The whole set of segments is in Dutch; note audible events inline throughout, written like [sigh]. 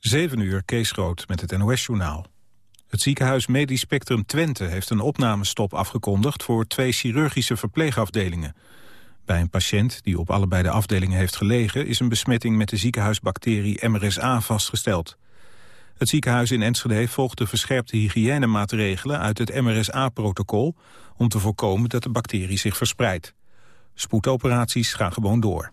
7 uur, Kees Groot met het NOS-journaal. Het ziekenhuis Medisch Spectrum Twente heeft een opnamestop afgekondigd... voor twee chirurgische verpleegafdelingen. Bij een patiënt die op allebei de afdelingen heeft gelegen... is een besmetting met de ziekenhuisbacterie MRSA vastgesteld. Het ziekenhuis in Enschede volgt de verscherpte hygiënemaatregelen... uit het MRSA-protocol om te voorkomen dat de bacterie zich verspreidt. Spoedoperaties gaan gewoon door.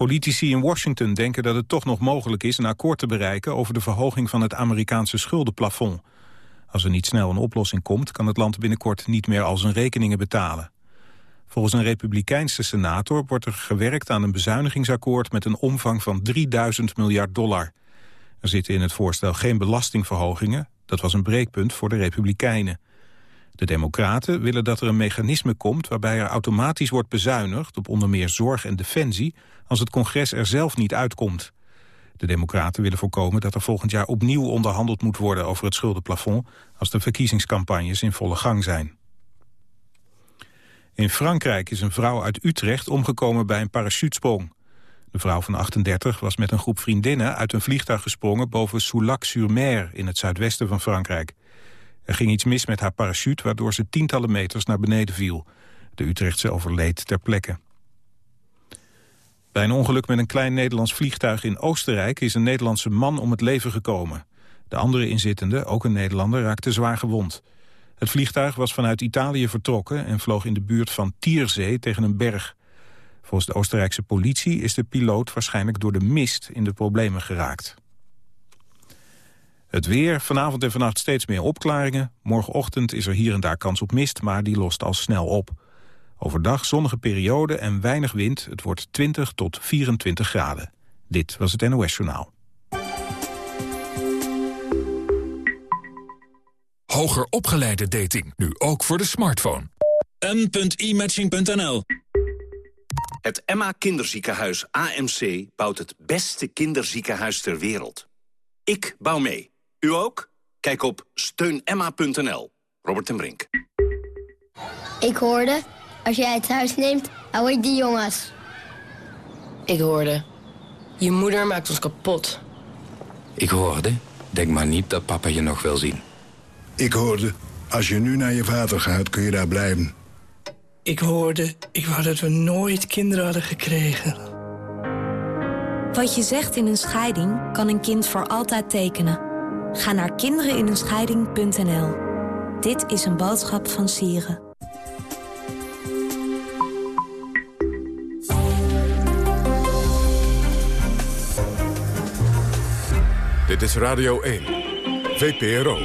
Politici in Washington denken dat het toch nog mogelijk is een akkoord te bereiken over de verhoging van het Amerikaanse schuldenplafond. Als er niet snel een oplossing komt, kan het land binnenkort niet meer al zijn rekeningen betalen. Volgens een republikeinse senator wordt er gewerkt aan een bezuinigingsakkoord met een omvang van 3000 miljard dollar. Er zitten in het voorstel geen belastingverhogingen, dat was een breekpunt voor de republikeinen. De democraten willen dat er een mechanisme komt waarbij er automatisch wordt bezuinigd op onder meer zorg en defensie als het congres er zelf niet uitkomt. De democraten willen voorkomen dat er volgend jaar opnieuw onderhandeld moet worden over het schuldenplafond als de verkiezingscampagnes in volle gang zijn. In Frankrijk is een vrouw uit Utrecht omgekomen bij een parachutesprong. De vrouw van 38 was met een groep vriendinnen uit een vliegtuig gesprongen boven Soulac-sur-Mer in het zuidwesten van Frankrijk. Er ging iets mis met haar parachute waardoor ze tientallen meters naar beneden viel. De Utrechtse overleed ter plekke. Bij een ongeluk met een klein Nederlands vliegtuig in Oostenrijk... is een Nederlandse man om het leven gekomen. De andere inzittende, ook een Nederlander, raakte zwaar gewond. Het vliegtuig was vanuit Italië vertrokken... en vloog in de buurt van Tierzee tegen een berg. Volgens de Oostenrijkse politie is de piloot waarschijnlijk door de mist in de problemen geraakt. Het weer, vanavond en vannacht steeds meer opklaringen. Morgenochtend is er hier en daar kans op mist, maar die lost al snel op. Overdag zonnige periode en weinig wind. Het wordt 20 tot 24 graden. Dit was het NOS Journaal. Hoger opgeleide dating, nu ook voor de smartphone. m.imatching.nl Het Emma Kinderziekenhuis AMC bouwt het beste kinderziekenhuis ter wereld. Ik bouw mee. U ook? Kijk op steunemma.nl. Robert en Brink. Ik hoorde, als jij het huis neemt, hou ik die jongens. Ik hoorde, je moeder maakt ons kapot. Ik hoorde, denk maar niet dat papa je nog wil zien. Ik hoorde, als je nu naar je vader gaat, kun je daar blijven. Ik hoorde, ik wou dat we nooit kinderen hadden gekregen. Wat je zegt in een scheiding, kan een kind voor altijd tekenen. Ga naar kindereninenscheiding.nl. Dit is een boodschap van Sieren. Dit is Radio 1, VPRO.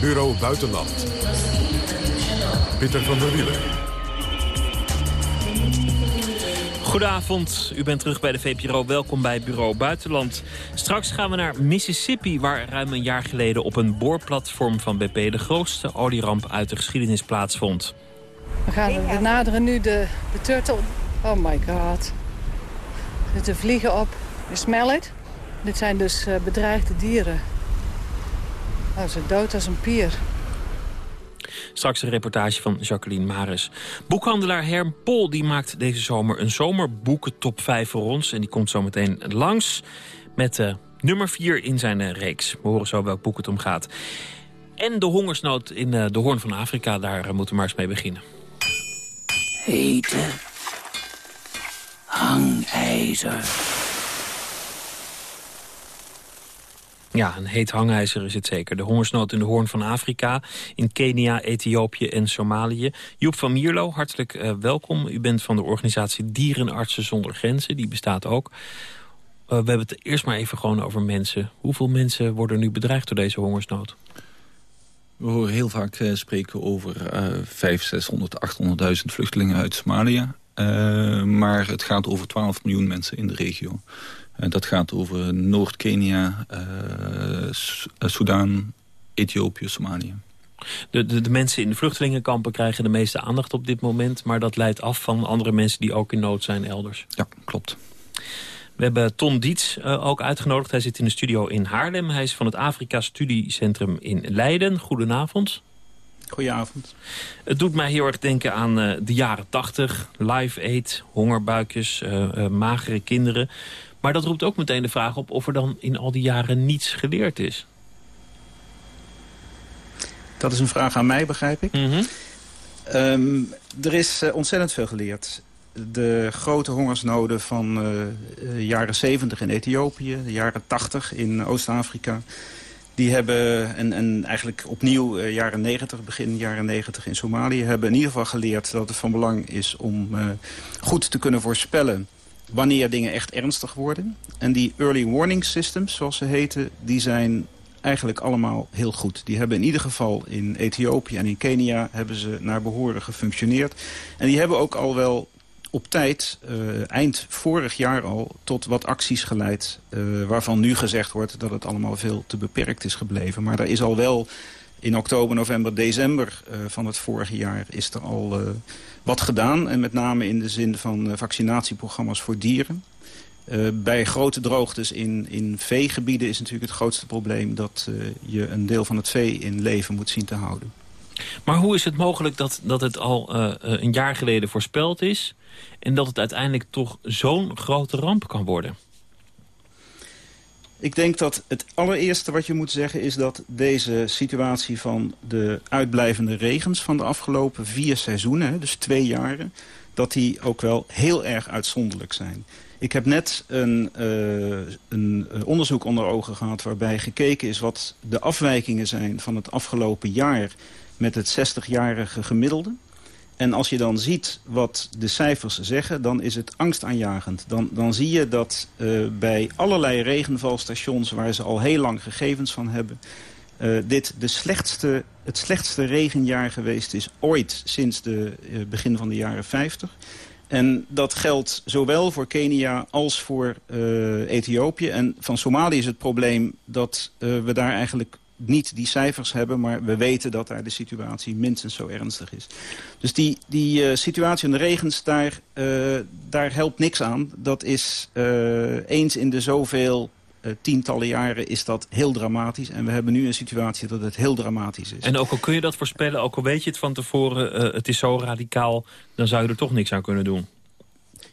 Bureau Buitenland. Pieter van der Wielen. Goedenavond, u bent terug bij de VPRO. Welkom bij Bureau Buitenland. Straks gaan we naar Mississippi, waar ruim een jaar geleden op een boorplatform van BP de grootste olieramp uit de geschiedenis plaatsvond. We, gaan, we naderen nu de, de turtle. Oh my god. Er zitten vliegen op. Je smell it? Dit zijn dus uh, bedreigde dieren. Oh, ze dood als een pier. Straks een reportage van Jacqueline Maris. Boekhandelaar Herm Pol die maakt deze zomer een zomerboeken top 5 voor ons. En die komt zo meteen langs met uh, nummer 4 in zijn uh, reeks. We horen zo welk boek het om gaat. En de hongersnood in uh, de Hoorn van Afrika, daar moeten we maar eens mee beginnen. Hete hangijzer. Ja, een heet hangijzer is het zeker. De hongersnood in de Hoorn van Afrika, in Kenia, Ethiopië en Somalië. Joep van Mierlo, hartelijk uh, welkom. U bent van de organisatie Dierenartsen zonder Grenzen, die bestaat ook. Uh, we hebben het eerst maar even gewoon over mensen. Hoeveel mensen worden nu bedreigd door deze hongersnood? We horen heel vaak uh, spreken over uh, 5, 600, 800.000 vluchtelingen uit Somalië. maar het gaat over 12 miljoen mensen in de regio. Uh, dat gaat over Noord-Kenia, uh, Soudaan, Ethiopië, Somalië. De, de, de, mensen in de vluchtelingenkampen krijgen de meeste aandacht op dit moment... maar dat leidt af van andere mensen die ook in nood zijn elders. Ja, klopt. We hebben Ton Diets uh, ook uitgenodigd. Hij zit in de studio in Haarlem. Hij is van het Afrika Studiecentrum in Leiden. Goedenavond. Goedenavond. Het doet mij heel erg denken aan uh, de jaren tachtig. Live Aid, hongerbuikjes, uh, uh, magere kinderen. Maar dat roept ook meteen de vraag op of er dan in al die jaren niets geleerd is. Dat is een vraag aan mij, begrijp ik. Mm -hmm. um, er is ontzettend veel geleerd de grote hongersnoden van uh, jaren 70 in Ethiopië, de jaren 80 in Oost-Afrika. Die hebben, en, en eigenlijk opnieuw uh, jaren 90, begin jaren 90 in Somalië... hebben in ieder geval geleerd dat het van belang is om goed te kunnen voorspellen... wanneer dingen echt ernstig worden. En die early warning systems, zoals ze heten, die zijn eigenlijk allemaal heel goed. Die hebben in ieder geval in Ethiopië en in Kenia hebben ze naar behoren gefunctioneerd. En die hebben ook al wel op tijd, uh, eind vorig jaar al, tot wat acties geleid... Uh, waarvan nu gezegd wordt dat het allemaal veel te beperkt is gebleven. Maar er is al wel in oktober, november, december uh, van het vorige jaar... is er al wat gedaan. En met name in de zin van vaccinatieprogramma's voor dieren. bij grote droogtes in, in veegebieden is natuurlijk het grootste probleem... dat je een deel van het vee in leven moet zien te houden. Maar hoe is het mogelijk dat, dat het al een jaar geleden voorspeld is... en dat het uiteindelijk toch zo'n grote ramp kan worden? Ik denk dat het allereerste wat je moet zeggen is dat deze situatie van de uitblijvende regens van de afgelopen vier seizoenen, dus twee jaren, dat die ook wel heel erg uitzonderlijk zijn. Ik heb net een, uh, een onderzoek onder ogen gehad waarbij gekeken is wat de afwijkingen zijn van het afgelopen jaar met het 60-jarige gemiddelde. En als je dan ziet wat de cijfers zeggen, dan is het angstaanjagend. Dan, dan zie je dat uh, bij allerlei regenvalstations waar ze al heel lang gegevens van hebben... Uh, dit de slechtste, het slechtste regenjaar geweest is ooit sinds de uh, begin van de jaren 50. En dat geldt zowel voor Kenia als voor Ethiopië. En van Somalië is het probleem dat we daar eigenlijk niet die cijfers hebben, maar we weten dat daar de situatie minstens zo ernstig is. Dus die, die uh, situatie in de regens, daar, uh, daar helpt niks aan. Dat is uh, eens in de zoveel tientallen jaren is dat heel dramatisch. En we hebben nu een situatie dat het heel dramatisch is. En ook al kun je dat voorspellen, ook al weet je het van tevoren... het is zo radicaal, dan zou je er toch niks aan kunnen doen.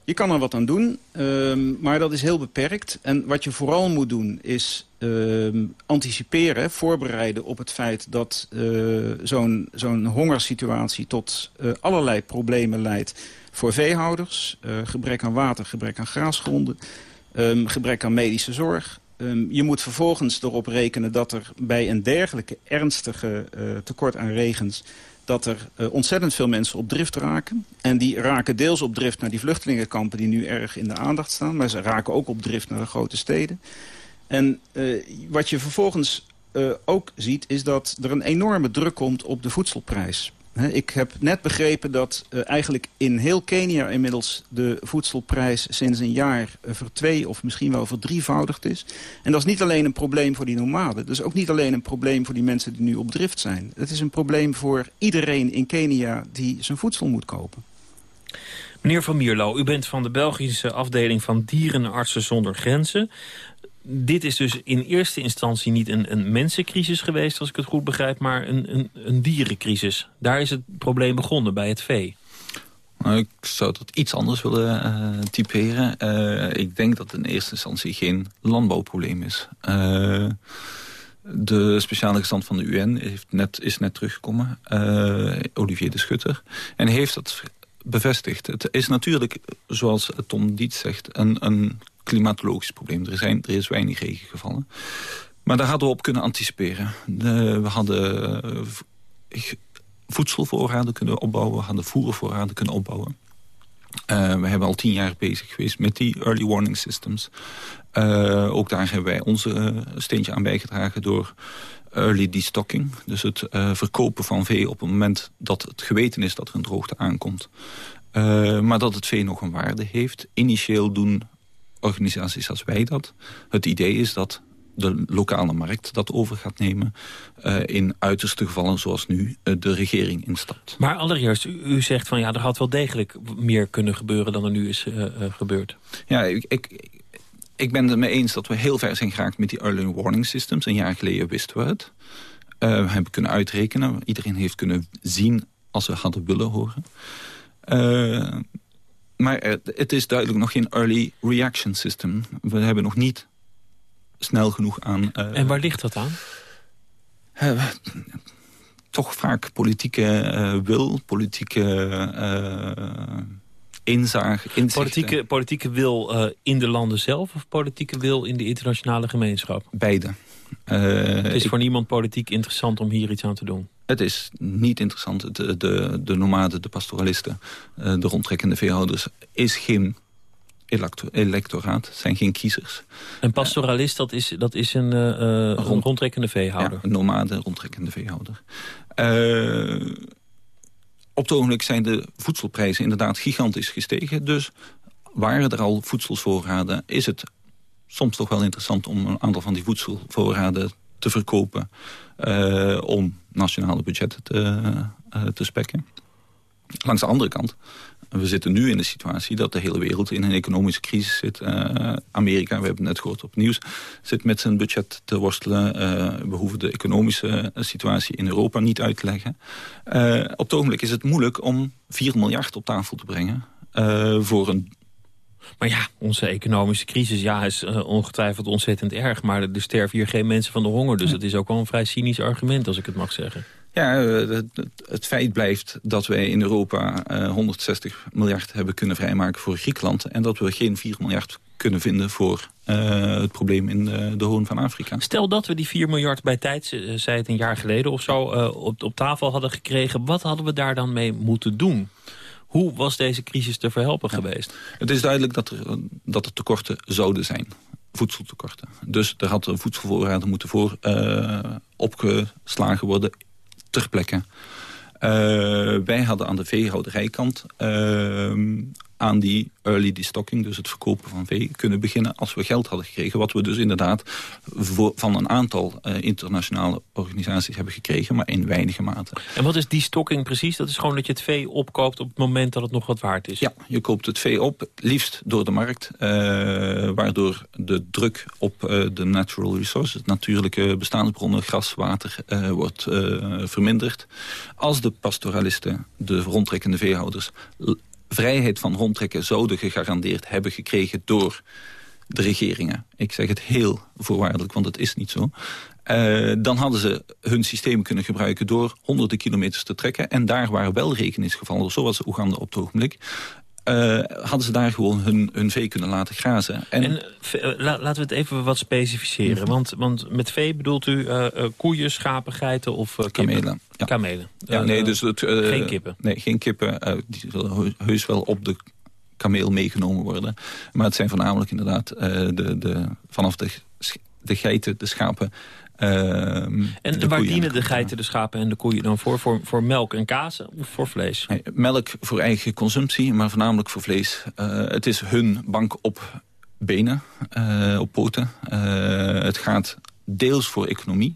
Je kan er wat aan doen, um, maar dat is heel beperkt. En wat je vooral moet doen is um, anticiperen, voorbereiden op het feit... dat uh, zo'n zo'n hongersituatie tot uh, allerlei problemen leidt voor veehouders. Uh, gebrek aan water, gebrek aan graasgronden, um, gebrek aan medische zorg. Je moet vervolgens erop rekenen dat er bij een dergelijke ernstige tekort aan regens dat er uh, ontzettend veel mensen op drift raken. En die raken deels op drift naar die vluchtelingenkampen die nu erg in de aandacht staan. Maar ze raken ook op drift naar de grote steden. En uh, wat je vervolgens uh, ook ziet is dat er een enorme druk komt op de voedselprijs. Ik heb net begrepen dat uh, eigenlijk in heel Kenia inmiddels de voedselprijs sinds een jaar uh, vertwee of misschien wel verdrievoudigd is. En dat is niet alleen een probleem voor die nomaden. Dat is ook niet alleen een probleem voor die mensen die nu op drift zijn. Het is een probleem voor iedereen in Kenia die zijn voedsel moet kopen. Meneer Van Mierlo, u bent van de Belgische afdeling van Dierenartsen zonder Grenzen dit is dus in eerste instantie niet een, een mensencrisis geweest, als ik het goed begrijp, maar een, een, een dierencrisis. Daar is het probleem begonnen, bij het vee. Nou, ik zou dat iets anders willen uh, typeren. Uh, ik denk dat het in eerste instantie geen landbouwprobleem is. Uh, de speciale gestand van de UN heeft net, is net teruggekomen, Olivier de Schutter. En heeft dat bevestigd. Het is natuurlijk, zoals Tom Dietz zegt, een, een klimatologisch probleem. Er, zijn, er is weinig regen gevallen. Maar daar hadden we op kunnen anticiperen. We hadden uh, voedselvoorraden kunnen opbouwen. We hadden voervoorraden kunnen opbouwen. Uh, we hebben al tien jaar bezig geweest met die early warning systems. Uh, ook daar hebben wij onze steentje aan bijgedragen door early destocking. Dus het verkopen van vee op het moment dat het geweten is dat er een droogte aankomt. maar dat het vee nog een waarde heeft. Initieel doen organisaties als wij dat. Het idee is dat de lokale markt dat over gaat nemen. Uh, in uiterste gevallen zoals nu uh, de regering instapt. Maar allereerst, u, u, zegt van ja, er had wel degelijk meer kunnen gebeuren dan er nu is uh, gebeurd. Ja, ik, ik, ik ben het mee eens dat we heel ver zijn geraakt met die early warning systems. Een jaar geleden wisten we het. we hebben kunnen uitrekenen. Iedereen heeft kunnen zien als we hadden willen horen. Maar het is duidelijk nog geen early reaction system. We hebben nog niet snel genoeg aan... en waar ligt dat aan? toch vaak politieke wil, politieke inzage, Politieke, politieke wil in de landen zelf of politieke wil in de internationale gemeenschap? Beide. Het is voor niemand politiek interessant om hier iets aan te doen? Het is niet interessant. De, de, de nomaden, de pastoralisten, uh, de rondtrekkende veehouders... is geen electoraat, zijn geen kiezers. Een pastoralist, dat is, dat is een, uh, rond, rondtrekkende veehouder? Ja, een nomade rondtrekkende veehouder. Op het ogenblik zijn de voedselprijzen inderdaad gigantisch gestegen. Dus waren er al voedselvoorraden, is het soms toch wel interessant... om een aantal van die voedselvoorraden te verkopen... Uh, om nationale budgetten te, uh, te spekken. Langs de andere kant we zitten nu in de situatie dat de hele wereld in een economische crisis zit. Uh, Amerika, we hebben het net gehoord op nieuws, zit met zijn budget te worstelen. We hoeven de economische situatie in Europa niet uit te leggen. Uh, op het ogenblik is het moeilijk om 4 miljard op tafel te brengen voor een maar ja, onze economische crisis ja, is uh, ongetwijfeld ontzettend erg. Maar er sterven hier geen mensen van de honger. Dus dat is ook wel een vrij cynisch argument, als ik het mag zeggen. Ja, het, het, feit blijft dat wij in Europa uh, 160 miljard hebben kunnen vrijmaken voor Griekenland. En dat we geen 4 miljard kunnen vinden voor uh, het probleem in de, de Hoorn van Afrika. Stel dat we die 4 miljard bij tijd, zei het een jaar geleden of zo, op, op tafel hadden gekregen. Wat hadden we daar dan mee moeten doen? Hoe was deze crisis te verhelpen ja. geweest? Het is duidelijk dat er, dat er tekorten zouden zijn. Voedseltekorten. Dus er had een voedselvoorraden moeten voor uh, opgeslagen worden ter plekke. Uh, wij hadden aan de veehouderijkant uh, aan die early destocking, dus het verkopen van vee, kunnen beginnen als we geld hadden gekregen. Wat we dus inderdaad voor, van een aantal uh, internationale organisaties hebben gekregen, maar in weinige mate. En wat is die stocking precies? Dat is gewoon dat je het vee opkoopt op het moment dat het nog wat waard is? Ja, je koopt het vee op, liefst door de markt, uh, waardoor de druk op uh, de natural resources, natuurlijke bestaansbronnen, gras, water, wordt verminderd. Als de pastoralisten, de rondtrekkende veehouders, vrijheid van rondtrekken zouden gegarandeerd hebben gekregen door de regeringen. Ik zeg het heel voorwaardelijk, want het is niet zo. Uh, dan hadden ze hun systeem kunnen gebruiken door honderden kilometers te trekken. En daar waar wel regen is gevallen, zoals Oeganda op het ogenblik... Uh, hadden ze daar gewoon hun, hun vee kunnen laten grazen. En, en uh, laten we het even wat specificeren. Mm -hmm. want, want met vee bedoelt u uh, koeien, schapen, geiten of kamelen. Ja. Kamelen. Ja, nee, dus het, geen kippen. Nee, geen kippen. die zullen heus wel op de kameel meegenomen worden. Maar het zijn voornamelijk inderdaad de, de, vanaf de, de geiten, de schapen Uh, en waar dienen de geiten, de schapen en de koeien dan voor? Voor, voor melk en kaas of voor vlees? Nee, melk voor eigen consumptie, maar voornamelijk voor vlees. Uh, het is hun bank op benen, uh, op poten. Uh, het gaat deels voor economie,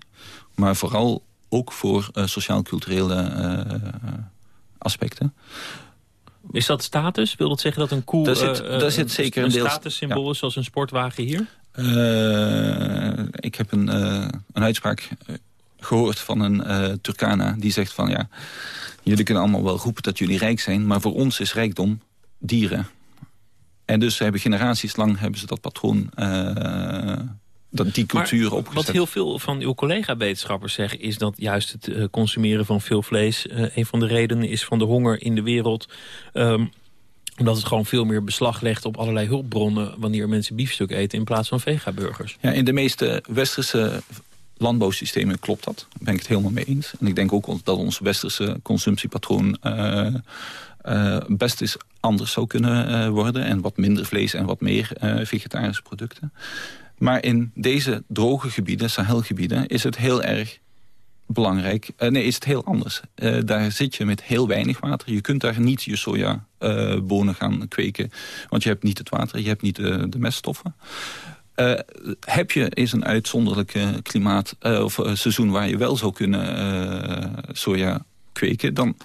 maar vooral ook voor sociaal-culturele aspecten. Is dat status? Wil dat zeggen dat een koe daar zit, daar zit zeker een, een statussymbool is, zoals een sportwagen hier? Uh, ik heb een, uh, een uitspraak gehoord van een uh, Turkana die zegt van ja, jullie kunnen allemaal wel roepen dat jullie rijk zijn, maar voor ons is rijkdom dieren. En dus hebben generaties lang hebben ze dat patroon, dat die cultuur maar opgezet. Wat heel veel van uw collega-wetenschappers zeggen is dat juist het consumeren van veel vlees een van de redenen is van de honger in de wereld. Um, omdat het gewoon veel meer beslag legt op allerlei hulpbronnen... wanneer mensen biefstuk eten in plaats van vegaburgers. Ja, in de meeste westerse landbouwsystemen klopt dat. Daar ben ik het helemaal mee eens. En ik denk ook dat ons westerse consumptiepatroon... Uh, uh, best eens anders zou kunnen uh, worden. En wat minder vlees en wat meer vegetarische producten. Maar in deze droge gebieden, Sahelgebieden... is het heel erg belangrijk. Uh, nee, is het heel anders. Uh, daar zit je met heel weinig water. Je kunt daar niet je sojabonen uh, gaan kweken. Want je hebt niet het water, je hebt niet de, meststoffen. heb je eens een uitzonderlijk klimaat of seizoen waar je wel zou kunnen soja kweken... dan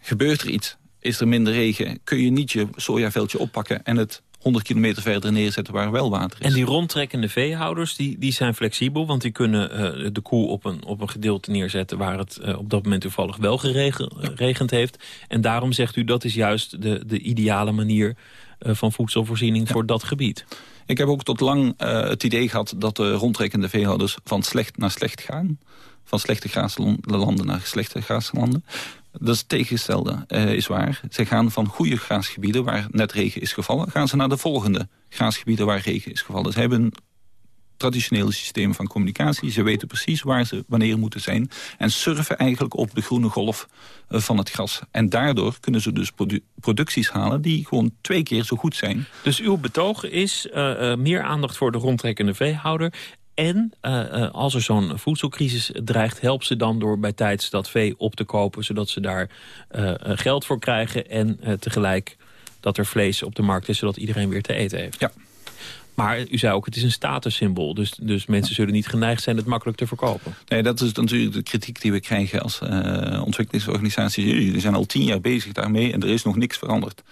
gebeurt er iets. Is er minder regen, kun je niet je sojaveldje oppakken en het 100 kilometer verder neerzetten waar wel water is. En die rondtrekkende veehouders die, die zijn flexibel... want die kunnen uh, de koe op een, op een gedeelte neerzetten... waar het uh, op dat moment toevallig wel geregend heeft. En daarom zegt u dat is juist de, de ideale manier... Uh, van voedselvoorziening ja. voor dat gebied. Ik heb ook tot lang het idee gehad dat de rondtrekkende veehouders... van slecht naar slecht gaan van slechte graaslanden naar slechte graaslanden. Dat is het tegengestelde, uh, is waar. Ze gaan van goede graasgebieden waar net regen is gevallen... gaan ze naar de volgende graasgebieden waar regen is gevallen. Ze hebben traditionele systeem van communicatie. Ze weten precies waar ze wanneer moeten zijn. En surfen eigenlijk op de groene golf uh, van het gras. En daardoor kunnen ze dus produ producties halen die gewoon twee keer zo goed zijn. Dus uw betoog is uh, meer aandacht voor de rondtrekkende veehouder... En uh, als er zo'n voedselcrisis dreigt, helpt ze dan door bij tijds dat vee op te kopen... zodat ze daar uh, geld voor krijgen en tegelijk dat er vlees op de markt is... zodat iedereen weer te eten heeft. Ja. Maar u zei ook, het is een statussymbool. Dus, dus mensen zullen niet geneigd zijn het makkelijk te verkopen. Nee, dat is natuurlijk de kritiek die we krijgen als ontwikkelingsorganisaties. Jullie zijn al tien jaar bezig daarmee en er is nog niks veranderd.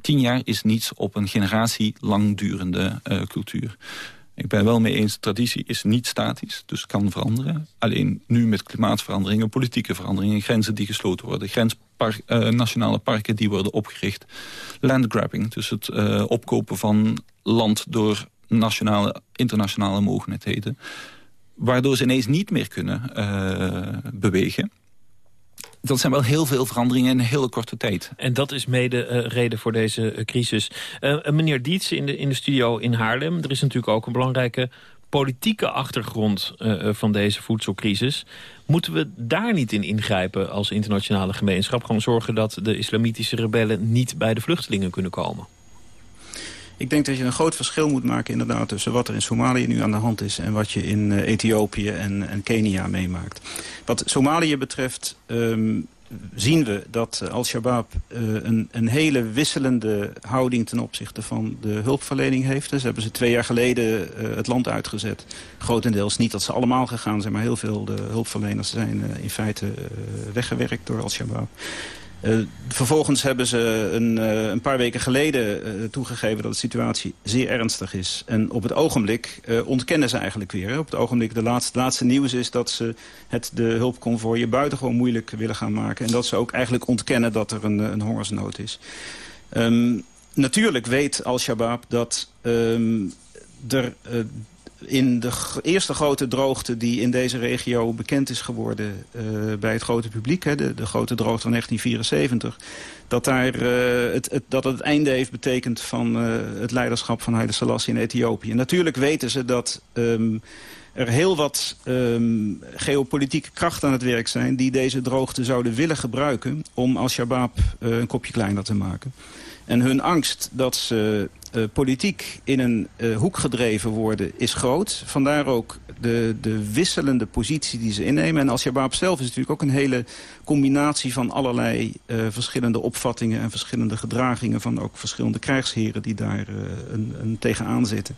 Tien jaar is niets op een generatie lang durende uh, cultuur. Ik ben wel mee eens, traditie is niet statisch, dus kan veranderen. Alleen nu met klimaatveranderingen, politieke veranderingen... grenzen die gesloten worden, grenspark, uh, nationale parken die worden opgericht. Landgrabbing, dus het uh, opkopen van land door nationale, internationale mogendheden. Waardoor ze ineens niet meer kunnen uh, bewegen dat zijn wel heel veel veranderingen in een hele korte tijd. En dat is mede uh, reden voor deze uh, crisis. Uh, meneer Dietz in de, in de studio in Haarlem. Er is natuurlijk ook een belangrijke politieke achtergrond van deze voedselcrisis. Moeten we daar niet in ingrijpen als internationale gemeenschap? Gewoon zorgen dat de islamitische rebellen niet bij de vluchtelingen kunnen komen? Ik denk dat je een groot verschil moet maken inderdaad tussen wat er in Somalië nu aan de hand is en wat je in uh, Ethiopië en, en, Kenia meemaakt. Wat Somalië betreft um, zien we dat Al-Shabaab uh, een, een, hele wisselende houding ten opzichte van de hulpverlening heeft. Dus hebben ze twee jaar geleden uh, het land uitgezet. Grotendeels niet dat ze allemaal gegaan zijn, maar heel veel de hulpverleners zijn in feite weggewerkt door Al-Shabaab. Uh, vervolgens hebben ze een, uh, een paar weken geleden uh, toegegeven dat de situatie zeer ernstig is. En op het ogenblik ontkennen ze eigenlijk weer. Op het ogenblik, de laatste, laatste nieuws is dat ze het de hulpconvooien buitengewoon moeilijk willen gaan maken. En dat ze ook eigenlijk ontkennen dat er een, een hongersnood is. Um, natuurlijk weet Al-Shabaab dat um, er in de eerste grote droogte die in deze regio bekend is geworden uh, bij het grote publiek, hè, de, de, grote droogte van 1974, dat, daar, uh, het, dat het einde heeft betekend van uh, het leiderschap van Haile Selassie in Ethiopië. Natuurlijk weten ze dat um, er heel wat um, geopolitieke krachten aan het werk zijn... die deze droogte zouden willen gebruiken om Al-Shabaab een kopje kleiner te maken. En hun angst dat ze uh, politiek in een uh, hoek gedreven worden is groot. Vandaar ook de, de wisselende positie die ze innemen. En Al-Shabaab zelf is natuurlijk ook een hele combinatie van allerlei uh, verschillende opvattingen... en verschillende gedragingen van ook verschillende krijgsheren die daar een, een tegenaan zitten.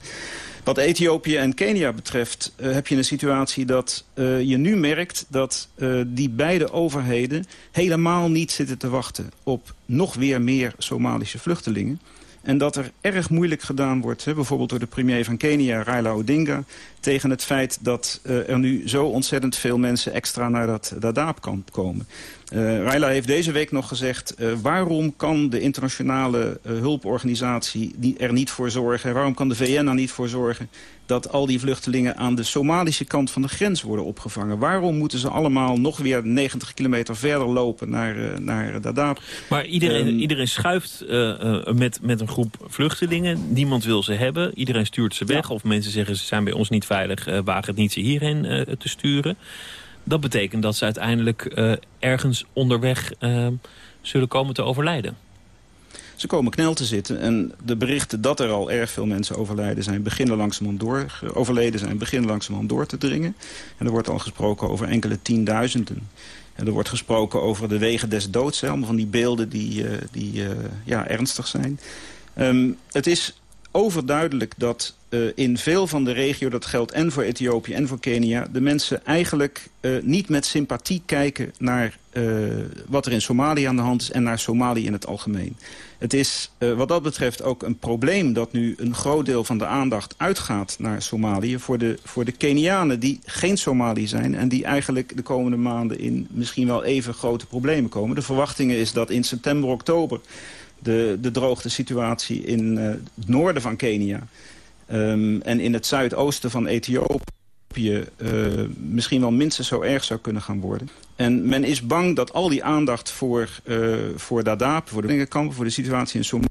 Wat Ethiopië en Kenia betreft heb je een situatie dat je nu merkt... dat die beide overheden helemaal niet zitten te wachten op nog weer meer Somalische vluchtelingen. En dat er erg moeilijk gedaan wordt, hè, bijvoorbeeld door de premier van Kenia, Raila Odinga... tegen het feit dat uh, er nu zo ontzettend veel mensen extra naar dat Dadaab kan komen. Uh, Raila heeft deze week nog gezegd... Uh, waarom kan de internationale uh, hulporganisatie er niet voor zorgen... waarom kan de VN er niet voor zorgen... dat al die vluchtelingen aan de Somalische kant van de grens worden opgevangen? Waarom moeten ze allemaal nog weer 90 kilometer verder lopen naar, naar Dadaab? Maar iedereen, um, iedereen schuift met, met een groep vluchtelingen. Niemand wil ze hebben. Iedereen stuurt ze weg. Ja. Of mensen zeggen ze zijn bij ons niet veilig. wagen het niet ze hierheen te sturen. Dat betekent dat ze uiteindelijk uh, ergens onderweg zullen komen te overlijden. Ze komen knel te zitten en de berichten dat er al erg veel mensen overlijden zijn... beginnen langzamerhand door, overleden zijn, beginnen langzamerhand door te dringen. En er wordt al gesproken over enkele tienduizenden. En er wordt gesproken over de wegen des doods, allemaal van die beelden die, die ja, ernstig zijn. Um, het is overduidelijk dat uh, in veel van de regio, dat geldt en voor Ethiopië en voor Kenia... de mensen eigenlijk uh, niet met sympathie kijken naar uh, wat er in Somalië aan de hand is... en naar Somalië in het algemeen. Het is wat dat betreft ook een probleem dat nu een groot deel van de aandacht uitgaat naar Somalië. Voor de, voor de Kenianen die geen Somalië zijn en die eigenlijk de komende maanden in misschien wel even grote problemen komen. De verwachtingen is dat in september, oktober de, de droogte situatie in uh, het noorden van Kenia um, en in het zuidoosten van Ethiopië uh, misschien wel minstens zo erg zou kunnen gaan worden. En men is bang dat al die aandacht voor, uh, voor Dadaab, voor de kampen, voor de situatie in Somalië...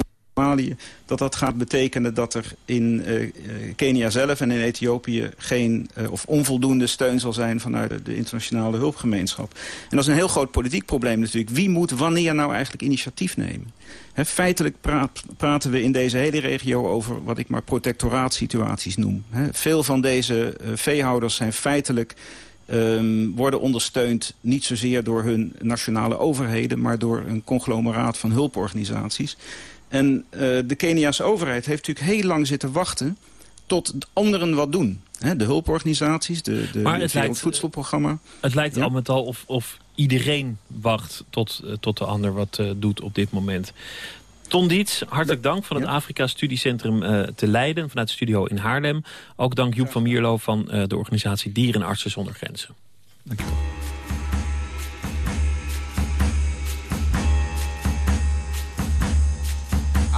dat dat gaat betekenen dat er in uh, Kenia zelf en in Ethiopië... geen of onvoldoende steun zal zijn vanuit de, internationale hulpgemeenschap. En dat is een heel groot politiek probleem natuurlijk. Wie moet wanneer nou eigenlijk initiatief nemen? Feitelijk praten we in deze hele regio over wat ik maar protectoraatsituaties noem. Veel van deze veehouders zijn feitelijk um, worden ondersteund niet zozeer door hun nationale overheden... maar door een conglomeraat van hulporganisaties. En uh, de Keniaanse overheid heeft natuurlijk heel lang zitten wachten tot anderen wat doen. de hulporganisaties, de, de, maar het lijkt, voedselprogramma. Het lijkt ja? al met al of, of iedereen wacht tot, uh, tot de ander wat uh, doet op dit moment. Ton Dietz, hartelijk dank van het ja. Afrika Studiecentrum uh, te Leiden... vanuit de studio in Haarlem. Ook dank Joep van Mierlo van uh, de organisatie Dierenartsen zonder Grenzen. Dank je wel.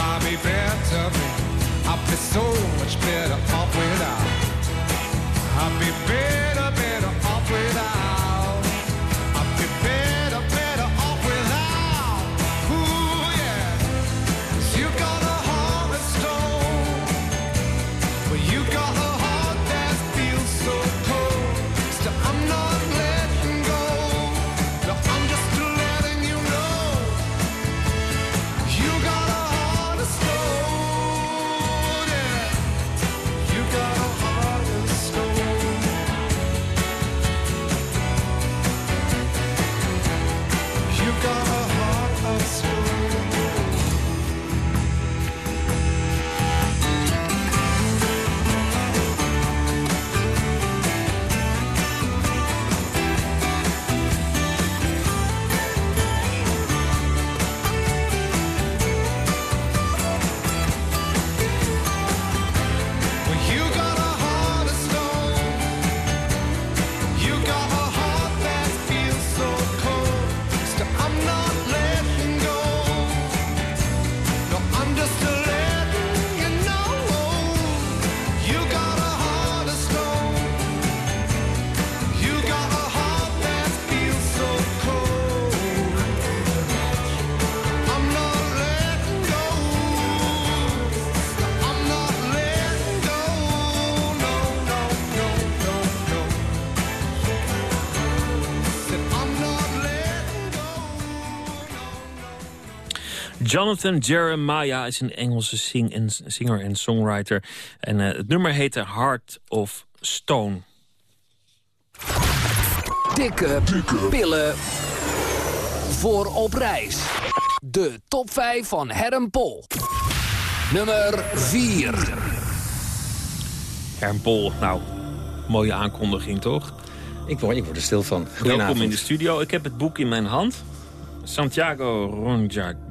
I'll be better. I'll be so much better off without. I'll be better, better Jonathan Jeremiah is een Engelse sing en, singer en songwriter. En uh, het nummer heette Heart of Stone. Dikke, pillen voor op reis. De top 5 van Herm Pol. Nummer 4. Herm Pol, nou, mooie aankondiging toch? Ik word, ik word er stil van. Welkom in de studio. Ik heb het boek in mijn hand. Santiago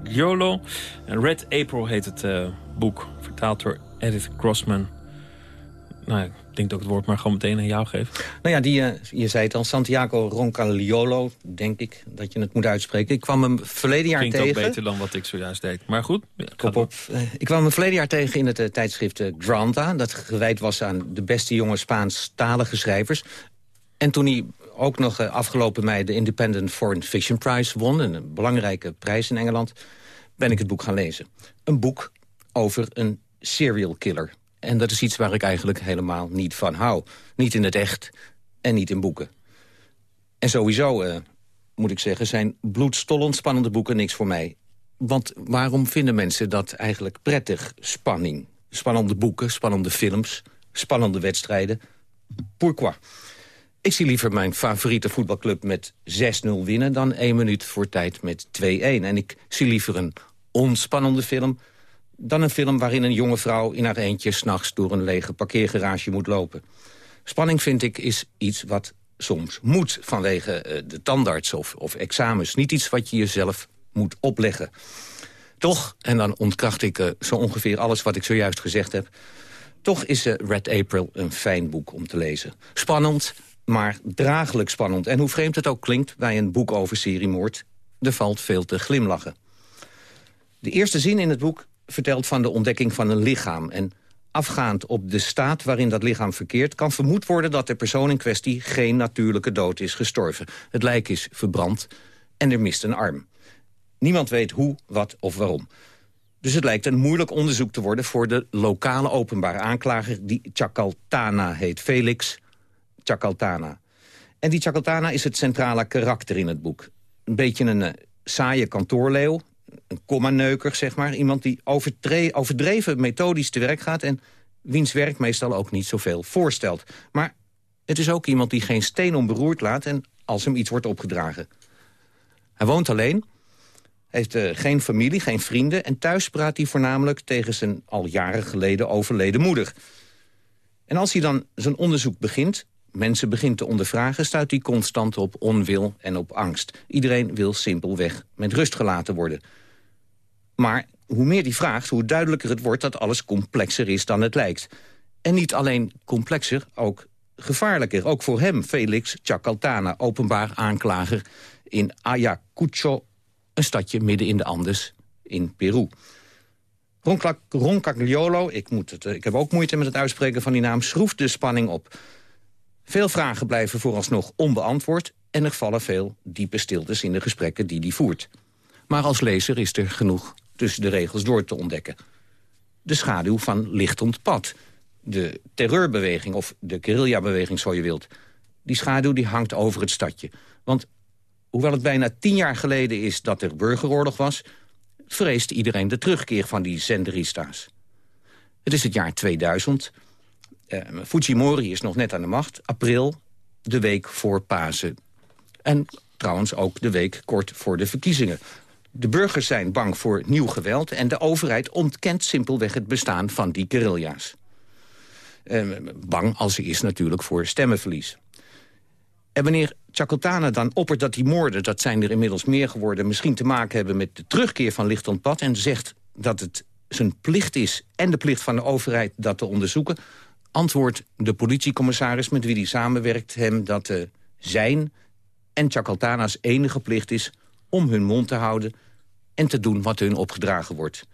Ronjagiolo. Red April heet het uh, boek. Vertaald door Edith Grossman. Nou, ik denk dat ik het woord maar gewoon meteen aan jou geef. Nou ja, die, uh, je zei het al, Santiago Roncagliolo, denk ik dat je het moet uitspreken. Ik kwam hem verleden jaar Klinkt tegen. Klinkt ook beter dan wat ik zojuist deed. Maar goed. Kop op. Uh, ik kwam hem verleden jaar tegen in het uh, tijdschrift Granta. Dat gewijd was aan de beste jonge Spaans-talige schrijvers. En toen hij ook nog afgelopen mei de Independent Foreign Fiction Prize won... een belangrijke prijs in Engeland, ben ik het boek gaan lezen. Een boek over een serial killer. En dat is iets waar ik eigenlijk helemaal niet van hou. Niet in het echt en niet in boeken. En sowieso, uh, moet ik zeggen, zijn bloedstollend spannende boeken niks voor mij. Want waarom vinden mensen dat eigenlijk prettig, spanning? Spannende boeken, spannende films, spannende wedstrijden. Pourquoi? Ik zie liever mijn favoriete voetbalclub met 6-0 winnen... dan één minuut voor tijd met 2-1. En ik zie liever een onspannende film dan een film waarin een jonge vrouw in haar eentje... s'nachts door een lege parkeergarage moet lopen. Spanning, vind ik, is iets wat soms moet vanwege uh, de tandarts of, of examens. Niet iets wat je jezelf moet opleggen. Toch, en dan ontkracht ik uh, zo ongeveer alles wat ik zojuist gezegd heb... toch is uh, Red April een fijn boek om te lezen. Spannend, maar draaglijk spannend. En hoe vreemd het ook klinkt bij een boek over seriemoord... er valt veel te glimlachen. De eerste zin in het boek vertelt van de ontdekking van een lichaam. En afgaand op de staat waarin dat lichaam verkeert... kan vermoed worden dat de persoon in kwestie geen natuurlijke dood is gestorven. Het lijk is verbrand en er mist een arm. Niemand weet hoe, wat of waarom. Dus het lijkt een moeilijk onderzoek te worden... voor de lokale openbare aanklager die Chacaltana heet. Felix Chacaltana. En die Chacaltana is het centrale karakter in het boek. Een beetje een uh, saaie kantoorleeuw, een kommaneuker, zeg maar. Iemand die overdreven methodisch te werk gaat... en wiens werk meestal ook niet zoveel voorstelt. Maar het is ook iemand die geen steen onberoerd laat... en als hem iets wordt opgedragen. Hij woont alleen, heeft uh, geen familie, geen vrienden... en thuis praat hij voornamelijk tegen zijn al jaren geleden overleden moeder. En als hij dan zijn onderzoek begint, mensen begint te ondervragen... stuit hij constant op onwil en op angst. Iedereen wil simpelweg met rust gelaten worden... Maar hoe meer die vraagt, hoe duidelijker het wordt... dat alles complexer is dan het lijkt. En niet alleen complexer, ook gevaarlijker. Ook voor hem, Felix Chacaltana, openbaar aanklager in Ayacucho... een stadje midden in de Andes in Peru. Ron Cagliolo, ik, moet het, ik heb ook moeite met het uitspreken van die naam... schroeft de spanning op. Veel vragen blijven vooralsnog onbeantwoord... en er vallen veel diepe stiltes in de gesprekken die hij voert. Maar als lezer is er genoeg tussen de regels door te ontdekken. De schaduw van lichtend pad. De terreurbeweging, of de guerrillabeweging zo je wilt. Die schaduw die hangt over het stadje. Want hoewel het bijna tien jaar geleden is dat er burgeroorlog was... vreest iedereen de terugkeer van die zenderista's. Het is het jaar 2000. Uh, Fujimori is nog net aan de macht. April, de week voor Pasen. En trouwens ook de week kort voor de verkiezingen. De burgers zijn bang voor nieuw geweld... en de overheid ontkent simpelweg het bestaan van die guerrilla's. Eh, bang als ze is natuurlijk voor stemmenverlies. En wanneer Chacotana dan oppert dat die moorden... dat zijn er inmiddels meer geworden... misschien te maken hebben met de terugkeer van licht on pad... en zegt dat het zijn plicht is en de plicht van de overheid dat te onderzoeken... antwoordt de politiecommissaris met wie hij samenwerkt hem dat uh, zijn en Chacaltana's enige plicht is om hun mond te houden en te doen wat hun opgedragen wordt.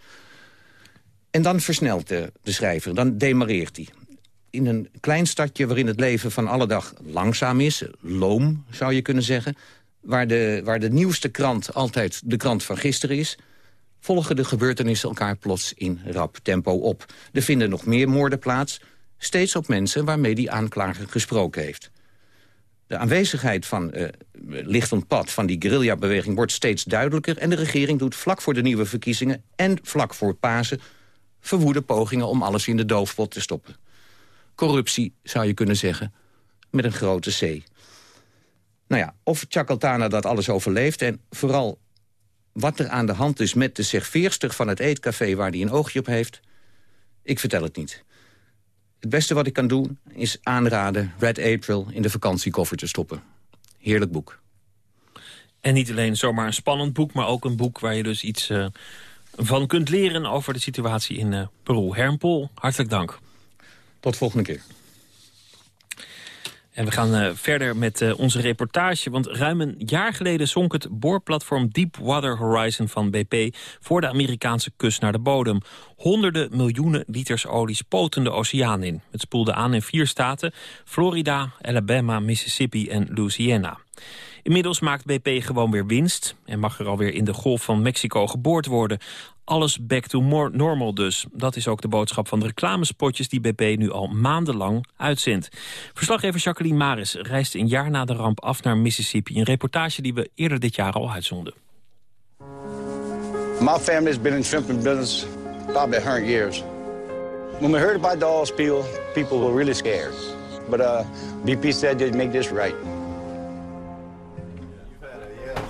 En dan versnelt de, de schrijver, dan demareert hij. In een klein stadje waarin het leven van alle dag langzaam is... loom, zou je kunnen zeggen... Waar de, waar de nieuwste krant altijd de krant van gisteren is... volgen de gebeurtenissen elkaar plots in rap tempo op. Er vinden nog meer moorden plaats, steeds op mensen... waarmee die aanklager gesproken heeft. De aanwezigheid van uh, lichtend pad van die guerrilla-beweging wordt steeds duidelijker... en de regering doet vlak voor de nieuwe verkiezingen en vlak voor Pasen... verwoede pogingen om alles in de doofpot te stoppen. Corruptie, zou je kunnen zeggen, met een grote C. Nou ja, of Chacaltana dat alles overleeft en vooral wat er aan de hand is met de serveerster van het eetcafé... waar hij een oogje op heeft, ik vertel het niet. Het beste wat ik kan doen is aanraden Red April in de vakantiekoffer te stoppen. Heerlijk boek. En niet alleen zomaar een spannend boek, maar ook een boek waar je dus iets uh, van kunt leren over de situatie in uh, Peru. Hermpol, hartelijk dank. Tot volgende keer. En we gaan uh, verder met uh, onze reportage. Want ruim een jaar geleden zonk het boorplatform Deepwater Horizon van BP... voor de Amerikaanse kust naar de bodem. Honderden miljoenen liters olie spoten de oceaan in. Het spoelde aan in vier staten. Florida, Alabama, Mississippi en Louisiana. Inmiddels maakt BP gewoon weer winst... en mag er alweer in de Golf van Mexico geboord worden. Alles back to normal dus. Dat is ook de boodschap van de reclamespotjes die BP nu al maandenlang uitzendt. Verslaggever Jacqueline Maris reist een jaar na de ramp af naar Mississippi. Een reportage die we eerder dit jaar al uitzonden. My family has been in shrimping business probably 100 years. When we heard about the oil spill, people were really scared. But uh, BP said they'd make this right.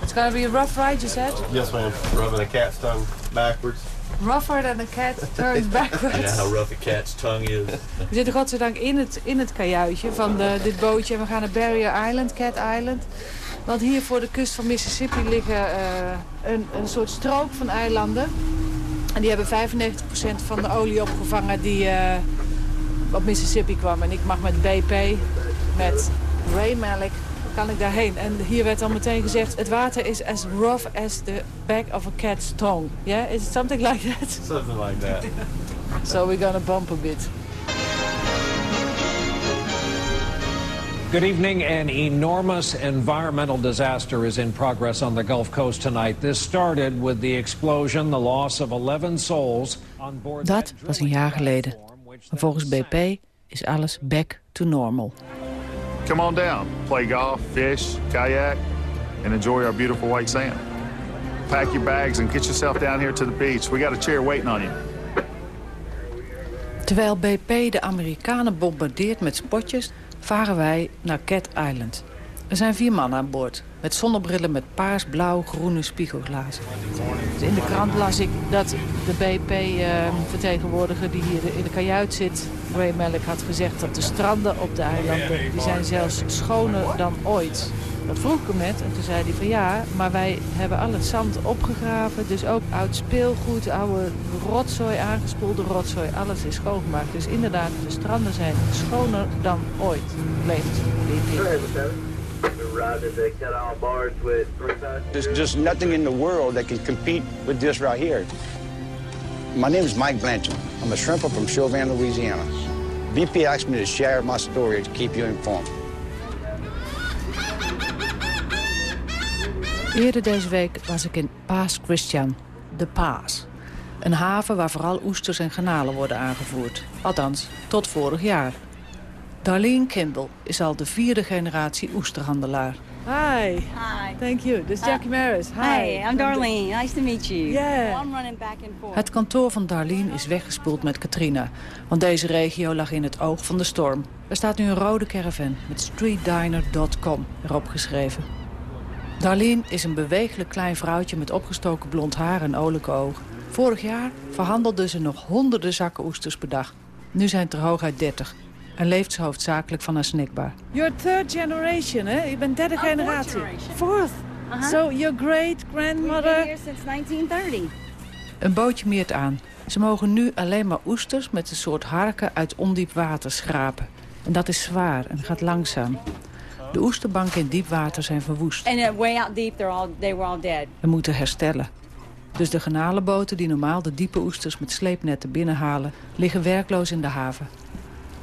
It's gonna be a rough ride, you said? Yes, ma'am. Rubbing a cat's tongue backwards. Rougher than a cat [laughs] turns backwards. yeah, how rough a cat's tongue is. [laughs] We zitten godzijdank in het, in het kajuitje van de, dit bootje. En we gaan naar Barrier Island, Cat Island. Want hier voor de kust van Mississippi liggen uh, een, een soort strook van eilanden. En die hebben 95% van de olie opgevangen die uh, op Mississippi kwam. En ik mag met BP, met Ray Malik, kan ik daarheen. En hier werd al meteen gezegd, het water is as rough as the back of a cat's tongue. Yeah, is it something like that? Something like that. [laughs] so we're gonna bump a bit. Good evening. An enormous environmental disaster is in progress on the Gulf Coast tonight. This started with the explosion, the loss of 11 souls on board. Dat was een jaar geleden. Maar volgens BP is alles back to normal. Come on down, play golf, fish, kayak, and enjoy our beautiful white sand. Pack your bags and get yourself down here to the beach. We got a chair waiting on you. Terwijl BP de Amerikanen bombardeert met spotjes, varen wij naar Cat Island. Er zijn vier mannen aan boord, met zonnebrillen met paars, blauw, groene spiegelglazen. In de krant las ik dat de BP-vertegenwoordiger die hier in de kajuit zit... Ray Malik had gezegd dat de stranden op de eilanden... die zijn zelfs schoner dan ooit. Dat vroeg ik hem net en toen zei hij van ja, maar wij hebben al het zand opgegraven. Dus ook oud speelgoed, oude rotzooi, aangespoelde rotzooi, alles is schoongemaakt. Dus inderdaad, de stranden zijn schoner dan ooit, claimt BP. There's just nothing in the world that can compete with this right here. My name is Mike Blanchard. I'm a shrimper from Chauvin, Louisiana. BP asked me to share my story to keep you informed. Eerder deze week was ik in Paas Christian, de Paas. Een haven waar vooral oesters en garnalen worden aangevoerd. Althans, tot vorig jaar. Darlene Kimball is al de vierde generatie oesterhandelaar. Hi. Hi. Thank you. This is Jackie Maris. Hi. Hi, I'm Darlene. Nice to meet you. Yeah. I'm running back and forth. Het kantoor van Darlene is weggespoeld met Katrina. Want deze regio lag in het oog van de storm. Er staat nu een rode caravan met streetdiner.com erop geschreven. Darlene is een bewegelijk klein vrouwtje met opgestoken blond haar en olijke ogen. Vorig jaar verhandelde ze nog honderden zakken oesters per dag. Nu zijn het er hooguit 30 en leeft ze hoofdzakelijk van haar snackbar. You're third generation, hè? Je bent derde generatie. Fourth. Uh -huh. So your great grandmother. We've been here since 1930. Een bootje meert aan. Ze mogen nu alleen maar oesters met een soort harken uit ondiep water schrapen. En dat is zwaar en gaat langzaam. De oesterbanken in diep water zijn verwoest. And uh, way out deep, they're all, they were all dead. We moeten herstellen. Dus de genalenboten die normaal de diepe oesters met sleepnetten binnenhalen... liggen werkloos in de haven.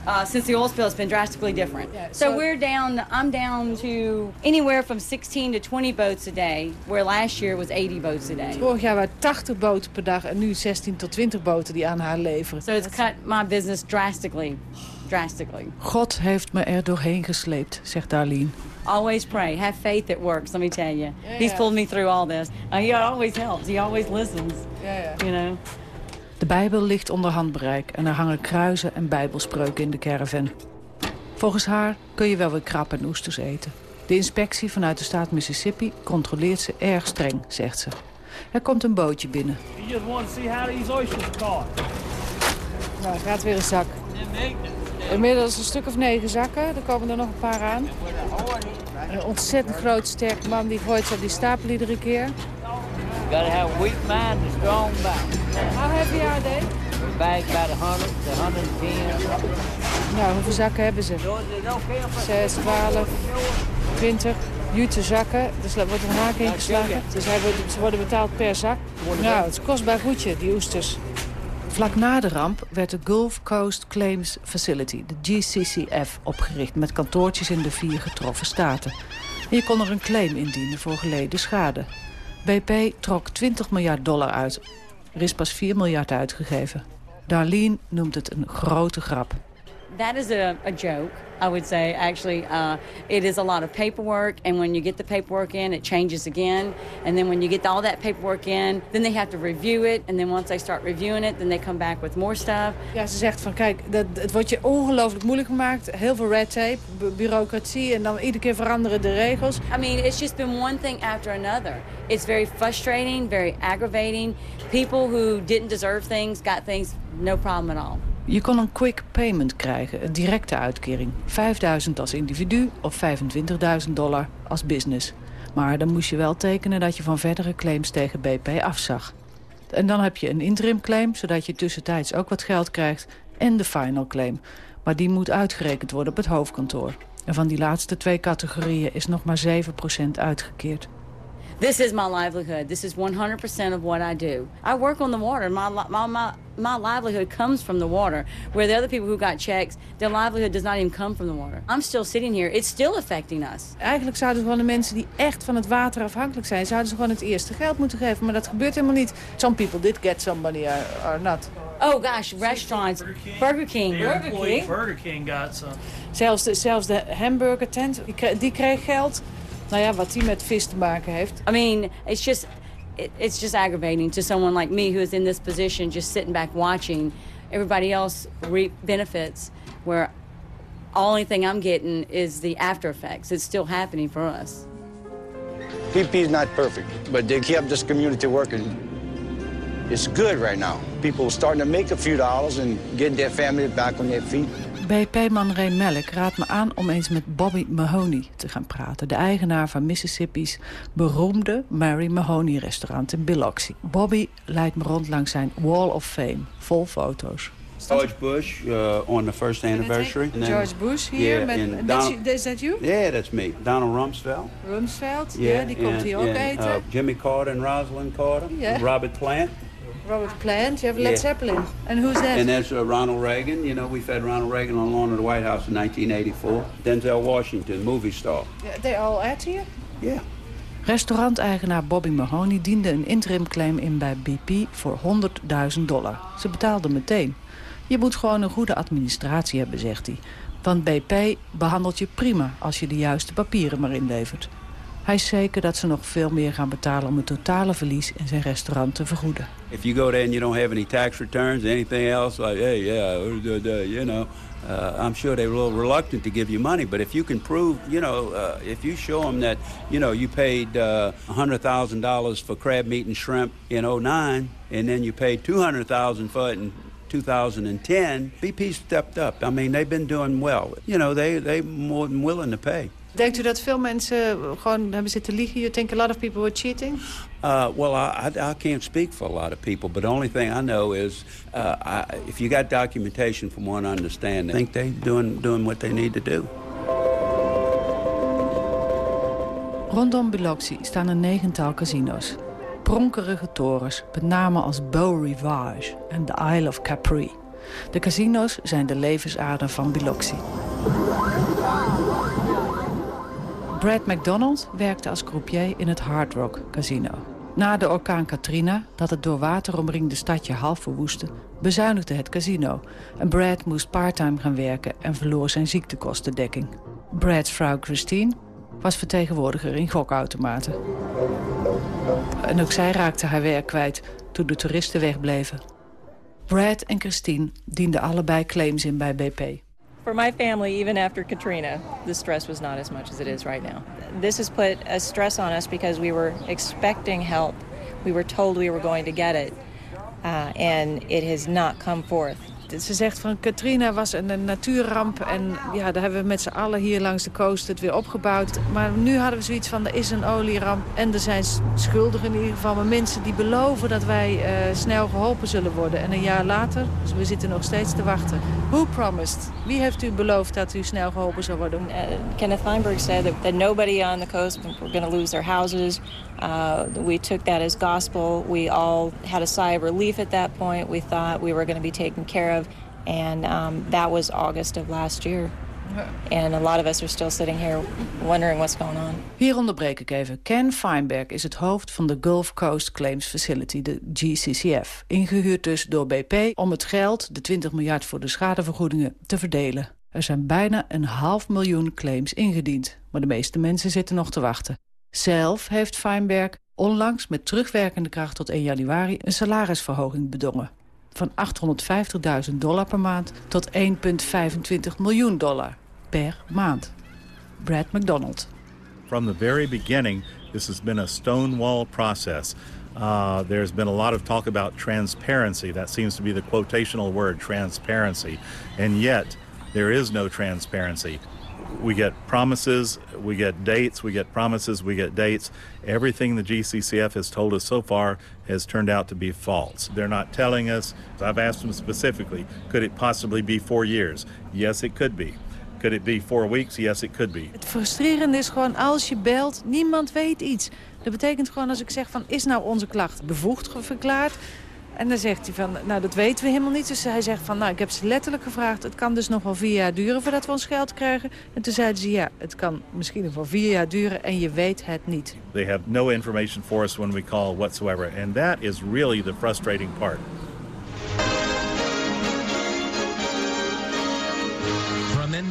Uh, since the oil spill, it's been drastically different. Yeah, so, so, we're down, I'm down to anywhere from 16 to 20 boats a day, where last year was 80 boats a day. Vorig jaar waren 80 boten per dag en nu 16 tot 20 boten die aan haar leveren. So it's cut my business drastically, drastically. God heeft me er doorheen gesleept, zegt Darlene. Always pray. Have faith it works, let me tell you. Yeah, He's pulled me through all this. Uh, he always helps. He always listens. Yeah, yeah. You know. De Bijbel ligt onder handbereik en er hangen kruisen en bijbelspreuken in de caravan. Volgens haar kun je wel weer krab en oesters eten. De inspectie vanuit de staat Mississippi controleert ze erg streng, zegt ze. Er komt een bootje binnen. Nou, gaat weer een zak. Inmiddels een stuk of negen zakken. Er komen er nog een paar aan. Een ontzettend groot, sterk man die gooit zo die stapel iedere keer. Gotta have a weak mind and strong back. How heavy are they? The bag about 100 to 110. Nou, hoeveel zakken hebben ze? 6, 12, 20 jute zakken. Dus daar wordt een haak in geslagen. Dus hij wordt, ze worden betaald per zak. Nou, het is kostbaar goedje, die oesters. Vlak na de ramp werd de Gulf Coast Claims Facility, de GCCF, opgericht... met kantoortjes in de vier getroffen staten. En je kon er een claim indienen voor geleden schade. BP trok 20 miljard dollar uit. Er is pas 4 miljard uitgegeven. Darlene noemt het een grote grap. That is a, a joke, I would say. Actually, uh, it is a lot of paperwork, and when you get the paperwork in, it changes again. And then when you get all that paperwork in, then they have to review it. And then once they start reviewing it, then they come back with more stuff. Ja, ze zegt van kijk, dat, het wordt je ongelooflijk moeilijk gemaakt. Heel veel red tape, bu- bureaucratie en dan iedere keer veranderen de regels. I mean, it's just been one thing after another. It's very frustrating, very aggravating. People who didn't deserve things got things no problem at all. Je kon een quick payment krijgen, een directe uitkering. 5000 als individu of 25.000 dollar als business. Maar dan moest je wel tekenen dat je van verdere claims tegen BP afzag. En dan heb je een interim claim, zodat je tussentijds ook wat geld krijgt. En de final claim. Maar die moet uitgerekend worden op het hoofdkantoor. En van die laatste twee categorieën is nog maar 7% uitgekeerd. This is my livelihood. This is 100% of what I do. I work on the water. My, my, my, my livelihood comes from the water. Where the other people who got checks, their livelihood does not even come from the water. I'm still sitting here. It's still affecting us. Eigenlijk zouden gewoon de mensen die echt van het water afhankelijk zijn... zouden ze gewoon het eerste geld moeten geven. Maar dat gebeurt helemaal niet. Some people did get somebody or, or not. Oh gosh, restaurants. Burger King. Burger King? Burger King got some. Zelfs de, zelfs de hamburgertent, die kreeg, die kreeg geld. Nou ja, wat die met vis te maken heeft. I mean, it's just it, it's just aggravating to someone like me who is in this position, just sitting back watching everybody else reap benefits, where only thing I'm getting is the after effects. It's still happening for us. PP is not perfect, but they kept this community working. It's good right now. People are starting to make a few dollars and getting their family back on their feet. BP-man Ray Melk raadt me aan om eens met Bobby Mahoney te gaan praten. De eigenaar van Mississippi's beroemde Mary Mahoney restaurant in Biloxi. Bobby leidt me rond langs zijn Wall of Fame, vol foto's. George Bush uh, on the first anniversary. And then- George Bush hier. Yeah, met, and that's Donald- you- is that you? Yeah, that's me. Donald Rumsfeld. Rumsfeld, ja, die komt and- hier ook and, eten. uh, Jimmy Carter and Rosalind Carter. Yeah. Robert Plant. Robert Plant, you have Led Yeah. Zeppelin. And who's that? And there's uh, Ronald Reagan. You know, we've had Ronald Reagan on the lawn of the White House in 1984. Denzel Washington, movie star. Yeah, they all at here? Yeah. Restauranteigenaar Bobby Mahoney diende een interim claim in bij BP voor 100.000 dollar. Ze betaalde meteen. Je moet gewoon een goede administratie hebben, zegt hij. Want BP behandelt je prima als je de juiste papieren maar inlevert. Hij is zeker dat ze nog veel meer gaan betalen om het totale verlies in zijn restaurant te vergoeden. If you go there and you don't have any tax returns, anything else, like, hey, yeah, uh, you know, uh, I'm sure they're a little reluctant to give you money. But if you can prove, you know, uh, if you show them that, you know, you paid uh, $100,000 for crab meat and shrimp in 09, and then you paid 200000 for it in 2010, BP stepped up. I mean, they've been doing well. You know, they, they more than willing to pay. Denkt u dat veel mensen gewoon hebben zitten liegen? You think a lot of people were cheating? Uh, well, I, I, I can't speak for a lot of people, but the only thing I know is uh, I, if you got documentation from one understanding, I think they're doing, doing what they need to do. Rondom Biloxi staan een negental casino's. Pronkerige torens, met name als Beau Rivage en de Isle of Capri. De casino's zijn de levensader van Biloxi. Brad McDonald werkte als croupier in het Hard Rock Casino. Na de orkaan Katrina, dat het door water omringde stadje half verwoestte... bezuinigde het casino en Brad moest parttime gaan werken... en verloor zijn ziektekostendekking. Brad's vrouw Christine was vertegenwoordiger in gokautomaten. En ook zij raakte haar werk kwijt toen de toeristen wegbleven. Brad en Christine dienden allebei claims in bij BP. For my family, even after Katrina, the stress was not as much as it is right now. This has put a stress on us because we were expecting help. We were told we were going to get it, uh, and it has not come forth. Ze zegt van Katrina was een, natuurramp. En ja, daar hebben we met z'n allen hier langs de coast het weer opgebouwd. Maar nu hadden we zoiets van, er is een olieramp. En er zijn schuldigen in ieder geval. Maar mensen die beloven dat wij uh, snel geholpen zullen worden. En een jaar later, dus we zitten nog steeds te wachten. Who promised? Wie heeft u beloofd dat u snel geholpen zou worden? Uh, Kenneth Feinberg said that nobody on the coast were going to lose their houses. Uh, we took that as gospel. We all had a sigh of relief at that point. We thought we were going to be taken care of. And um, that was August of last year. And a lot of us are still sitting here wondering what's going on. Hier onderbreek ik even. Ken Feinberg is het hoofd van de Gulf Coast Claims Facility, de GCCF. Ingehuurd dus door BP om het geld, de 20 miljard voor de schadevergoedingen, te verdelen. Er zijn bijna een half miljoen claims ingediend. Maar de meeste mensen zitten nog te wachten. Zelf heeft Feinberg onlangs met terugwerkende kracht tot 1 januari... een salarisverhoging bedongen. Van 850.000 dollar per maand tot 1,25 miljoen dollar per maand. Brad McDonald. From the very beginning, this has been a stonewall process. Uh, there's been a lot of talk about transparency. That seems to be the quotational word, transparency. And yet, there is no transparency. We get promises, we get dates, we get promises, we get dates. Everything the GCCF has told us so far has turned out to be false. They're not telling us, I've asked them specifically, could it possibly be four years? Yes, it could be. Could it be four weeks? Yes, it could be. Het frustrerende is gewoon, als je belt, niemand weet iets. Dat betekent gewoon als ik zeg van, is nou onze klacht bevoegd verklaard? En dan zegt hij van, nou dat weten we helemaal niet. Dus hij zegt van, nou ik heb ze letterlijk gevraagd... het kan dus nog wel vier jaar duren voordat we ons geld krijgen. En toen zeiden ze, ja, het kan misschien nog wel vier jaar duren... en je weet het niet. They have no information for us when we call whatsoever. And that is really the frustrating part.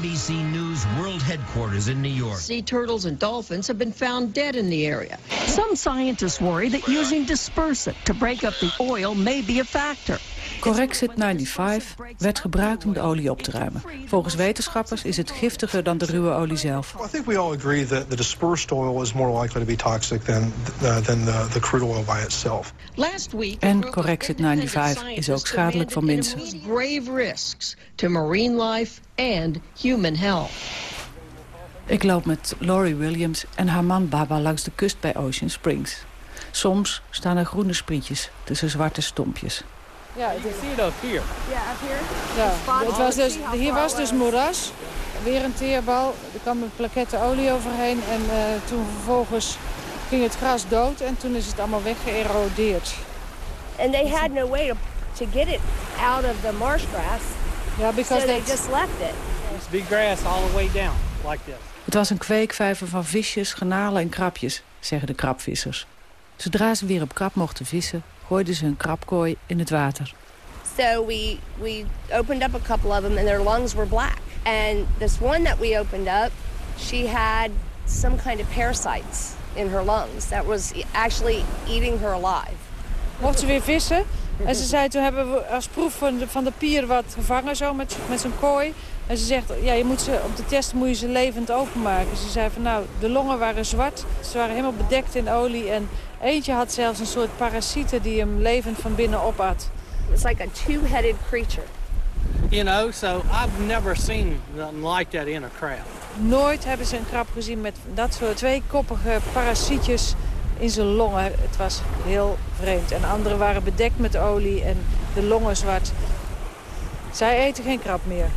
NBC News World Headquarters in New York. Sea turtles and dolphins have been found dead in the area. Some scientists worry that using dispersant to break up the oil may be a factor. Corexit 95 werd gebruikt om de olie op te ruimen. Volgens wetenschappers is het giftiger dan de ruwe olie zelf. I think we all agree that the dispersed oil is more likely to be toxic than uh, than the, the crude oil by itself. Last week, en Corexit 95 is ook schadelijk voor mensen. Grave risks to marine life and human health. Ik loop met Laurie Williams en haar man Baba langs de kust bij Ocean Springs. Soms staan er groene sprietjes tussen zwarte stompjes. Ja, het is hier up hier. Ja, hier. Ja, het was dus, hier was dus moeras. Weer een teerbal. Er kwam een plaquette olie overheen. En uh, toen vervolgens ging het gras dood. En toen is het allemaal weggeërodeerd. And they had no way to, to get it out of the marsh grass. Ja, because so they just left it. It's big grass all the way down, like this. Het was een kweekvijver van visjes, garnalen en krabjes, zeggen de krabvissers. Zodra ze weer op krab mochten vissen, gooiden ze hun krabkooi in het water. So we, we opened up a couple of them and their lungs were black. And this one that we opened up, she had some kind of parasites in her lungs that was actually eating her alive. Mochten ze weer vissen en ze zei toen hebben we als proef van de, van de pier wat gevangen zo met, met zijn kooi. En ze zegt, ja, je moet ze, op de test moet je ze levend openmaken. Ze zei van nou, de longen waren zwart, ze waren helemaal bedekt in olie en Eentje had zelfs een soort parasieten die hem levend van binnen opat. It's like a two-headed creature. You know, so I've never seen nothing like that in a crab. Nooit hebben ze een krab gezien met dat soort tweekoppige parasietjes in zijn longen. Het was heel vreemd. En andere waren bedekt met olie en de longen zwart. Zij eten geen krab meer.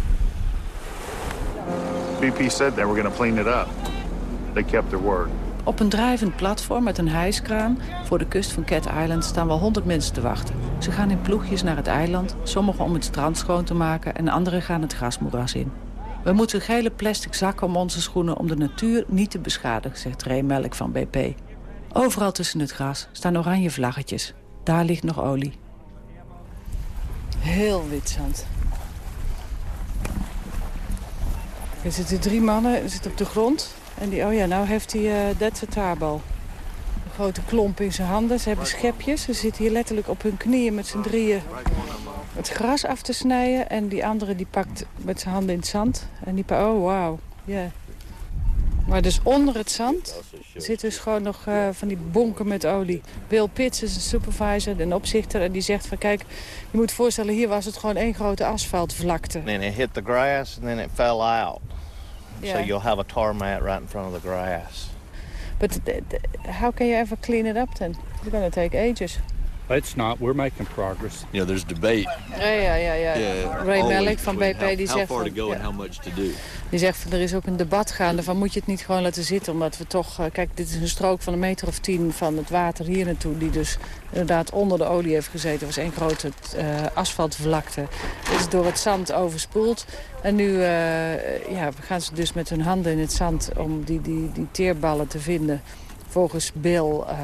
BP said they were going to clean it up. They kept their word. Op een drijvend platform met een hijskraan voor de kust van Cat Island staan wel honderd mensen te wachten. Ze gaan in ploegjes naar het eiland, sommigen om het strand schoon te maken en anderen gaan het grasmoeras in. We moeten gele plastic zakken om onze schoenen om de natuur niet te beschadigen, zegt Ray Melk van BP. Overal tussen het gras staan oranje vlaggetjes. Daar ligt nog olie. Heel wit zand. Er zitten drie mannen, zitten op de grond. En die, oh ja, nou heeft hij, uh, dat het taarbal. Een grote klomp in zijn handen. Ze hebben schepjes. Ze zitten hier letterlijk op hun knieën met z'n drieën het gras af te snijden. En die andere die pakt met zijn handen in het zand. En die oh wauw, ja. Maar dus onder het zand zitten dus gewoon nog uh, van die bonken met olie. Bill Pitts is een supervisor, een opzichter. En die zegt van kijk, je moet voorstellen, hier was het gewoon één grote asfaltvlakte. And it hit the grass and then it fell out. Yeah. So you'll have a tar mat right in front of the grass. But how can you ever clean it up then? It's going to take ages. It's not. We're making progress. You know, there's debate. Ja, ja, ja. ja. Yeah, Ray Malik van BP how, die how zegt... far to van- go ja. and how much to do. Die zegt van er is ook een debat gaande van moet je het niet gewoon laten zitten. Omdat we toch, eh, kijk dit is een strook van een meter of tien van het water hier naartoe. Die dus inderdaad onder de olie heeft gezeten. Het was één grote eh, asfaltvlakte. Het is door het zand overspoeld. En nu eh, ja, gaan ze dus met hun handen in het zand om die, die, die teerballen te vinden. Volgens Bill uh,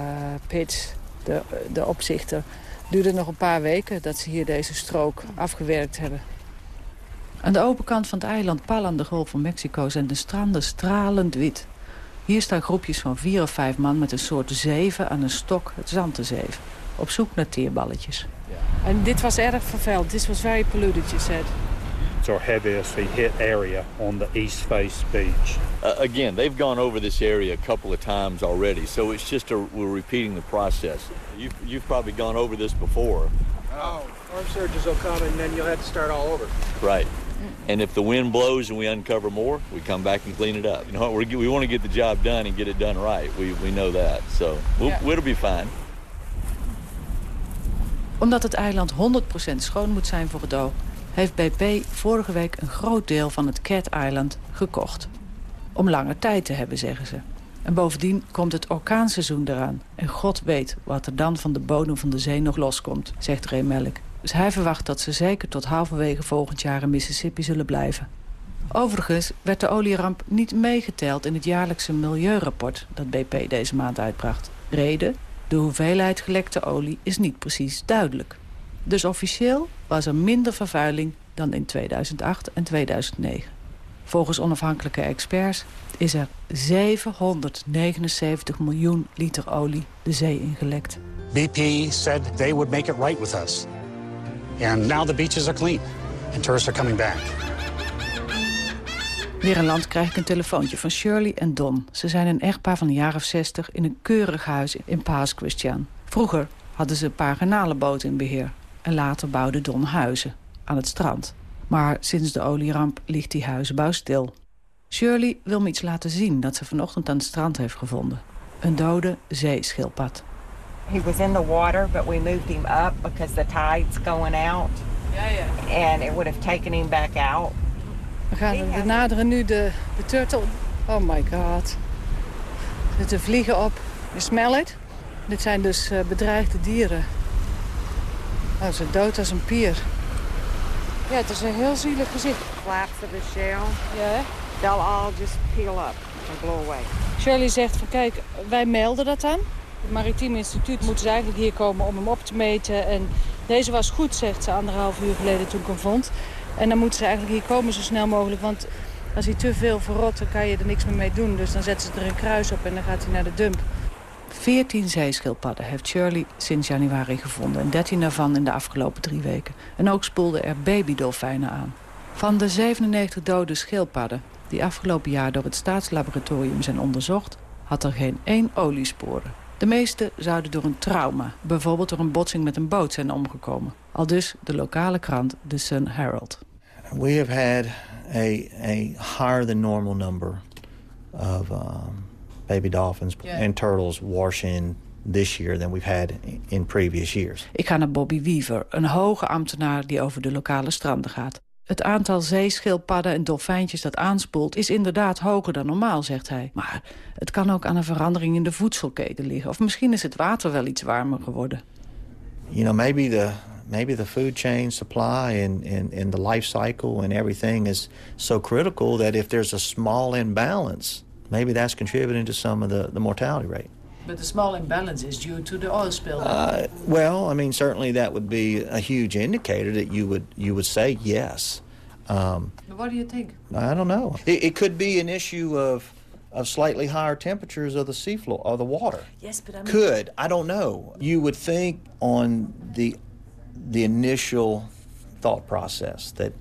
Pitts, de, de opzichter, duurde nog een paar weken dat ze hier deze strook afgewerkt hebben. Aan de open kant van het eiland pal aan de Golf van Mexico zijn de stranden stralend wit. Hier staan groepjes van vier of vijf man met een soort zeven aan een stok het zand te zeven. Op zoek naar teerballetjes. En dit was erg vervuild. This was very polluted, you said. It's our heaviest hit area on the East Face Beach. Uh, again, they've gone over this area a couple of times already, so it's just a, we're repeating the process. You've, you've probably gone over this before. Oh, arm surges will come and then you'll have to start all over. Right. And if the wind blows and we uncover more, we come back and clean it up. You know, we're, we want to get the job done and get it done right. We, we know that. So we'll, Yeah. it'll be fine. Omdat het eiland 100% schoon moet zijn voor het oog... heeft BP vorige week een groot deel van het Cat Island gekocht. Om langer tijd te hebben, zeggen ze. En bovendien komt het orkaanseizoen eraan. En God weet wat er dan van de bodem van de zee nog loskomt, zegt Ray. Dus hij verwacht dat ze zeker tot halverwege volgend jaar in Mississippi zullen blijven. Overigens werd de olieramp niet meegeteld in het jaarlijkse milieurapport dat BP deze maand uitbracht. Reden? De hoeveelheid gelekte olie is niet precies duidelijk. Dus officieel was er minder vervuiling dan in 2008 en 2009. Volgens onafhankelijke experts is er 779 miljoen liter olie de zee ingelekt. BP said they would make it right with us. And now the beaches are clean and tourists are coming back. Weer een land krijg ik een telefoontje van Shirley en Don. Ze zijn een echtpaar van een jaar of 60 in een keurig huis in Paas Christian. Vroeger hadden ze een paar garnalenboten in beheer. En later bouwde Don huizen aan het strand. Maar sinds de olieramp ligt die huizenbouw stil. Shirley wil me iets laten zien dat ze vanochtend aan het strand heeft gevonden. Een dode zeeschildpad. He was in the water, but we moved him up because the tide's going out. Yeah, yeah. And it would have taken him back out. We, gaan, we naderen nu de, de turtle. Oh my god. Er zitten vliegen op. Je smell it? Dit zijn dus eh, bedreigde dieren. Oh, ze dood als een pier. Ja, het is een heel zielig gezicht. Flaps of the shell, Ja, they'll all just peel up and blow away. Shirley zegt van kijk, wij melden dat aan. Het Maritiem Instituut moeten ze eigenlijk hier komen om hem op te meten. En deze was goed, zegt ze anderhalf uur geleden toen ik hem vond. En dan moeten ze eigenlijk hier komen zo snel mogelijk. Want als hij te veel verrot, dan kan je er niks meer mee doen. Dus dan zetten ze er een kruis op en dan gaat hij naar de dump. 14 zeeschildpadden heeft Shirley sinds januari gevonden. En 13 daarvan in de afgelopen drie weken. En ook spoelden er babydolfijnen aan. Van de 97 dode schildpadden die afgelopen jaar door het staatslaboratorium zijn onderzocht... had er geen één oliesporen. De meeste zouden door een trauma, bijvoorbeeld door een botsing met een boot, zijn omgekomen. Al dus de lokale krant The Sun Herald. We have had a, a higher than normal number of um, baby dolphins Yeah. and turtles washing this year than we've had in previous years. Ik ga naar Bobby Weaver, een hoge ambtenaar die over de lokale stranden gaat. Het aantal zeeschildpadden en dolfijntjes dat aanspoelt... is inderdaad hoger dan normaal, zegt hij. Maar het kan ook aan een verandering in de voedselketen liggen. Of misschien is het water wel iets warmer geworden. You know, maybe the maybe the food chain supply and, and, and the life cycle and everything is so critical that if there's a small imbalance, maybe that's contributing to some of the, the mortality rate. But the small imbalance is due to the oil spill. Uh, well, I mean, certainly that would be a huge indicator that you would you would say yes. Um, what do you think? I don't know. It, it could be an issue of of slightly higher temperatures of the seafloor of the water. Yes, but I mean... Could I don't know. You would think on the the initial thought process that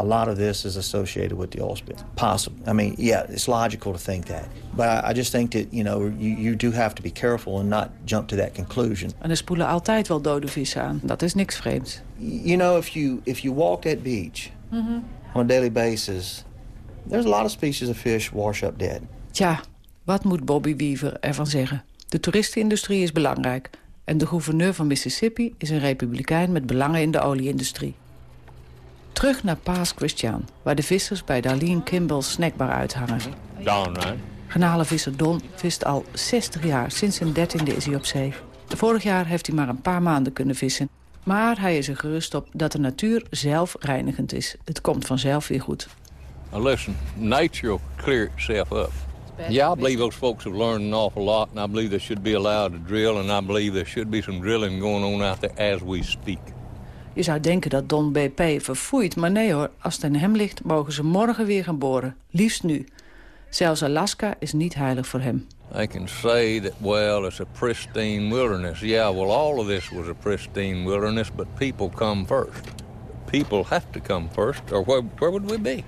a lot of this is associated with the oil spill. Possible. I mean, yeah, it's logical to think that. But I, I just think that, you know, you, you do have to be careful and not jump to that conclusion. En er spoelen altijd wel dode vissen aan. Dat is niks vreemds. You know, if you, if you walk that beach on a daily basis, there's a lot of species of fish wash up dead. Tja, wat moet Bobby Weaver ervan zeggen? De toeristenindustrie is belangrijk. En de gouverneur van Mississippi is een republikein met belangen in de olieindustrie. Terug naar Paas Christian, waar de vissers bij Darlene Kimball's snackbar uithangen. Don, right? Garnalenvisser Don vist al 60 jaar. Sinds zijn dertiende is hij op zee. Vorig jaar heeft hij maar een paar maanden kunnen vissen. Maar hij is er gerust op dat de natuur zelf reinigend is. Het komt vanzelf weer goed. Listen, nature clear itself up. Yeah, I believe those folks have learned an awful lot, and I believe they should be allowed to drill, and I believe there should be some drilling going on out there as we speak. Je zou denken dat Don BP verfoeit, maar nee hoor. Als het aan hem ligt, mogen ze morgen weer gaan boren. Liefst nu. Zelfs Alaska is niet heilig voor hem. They can say that, well, it's a pristine wilderness. Yeah, well, all of this was a pristine wilderness, but people come first. People have to come first, or where, where would we be?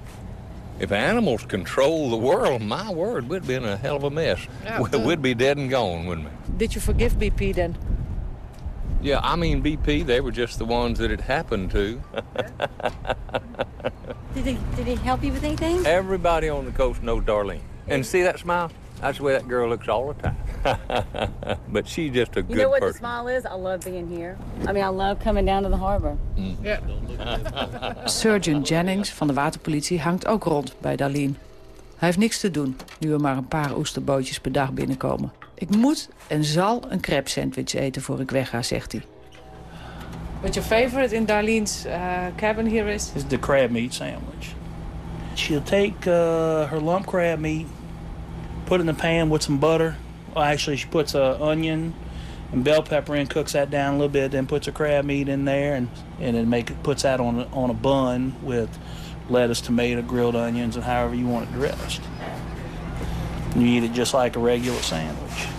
If animals control the world, my word, we'd be in a hell of a mess. Yeah, We- We'd be dead and gone, wouldn't we? Did you forgive BP then? Yeah, I mean, BP, they were just the ones that it happened to. [laughs] Did he, did he help you with anything? Everybody on the coast knows Darlene. And see that smile? That's the way that girl looks all the time. [laughs] but she's just a You good person. You know what the smile is? I love being here. I mean, I love coming down to the harbor. Yeah. [laughs] Surgeon Jennings van de waterpolitie hangt ook rond bij Darlene. Hij heeft niks te doen, nu er maar een paar oesterbootjes per dag binnenkomen. Ik moet en zal een crab sandwich eten voor ik wegga, zegt hij. What your favorite in Darlene's uh, cabin here is? is the crab meat sandwich. She'll take uh, her lump crab meat, put it in the pan with some butter. Well, actually, she puts a onion and bell pepper in, cooks that down a little bit, then puts her crab meat in there, and and then make it puts that on a, on a bun with lettuce, tomato, grilled onions, and however you want it dressed. And you eat it just like a regular sandwich.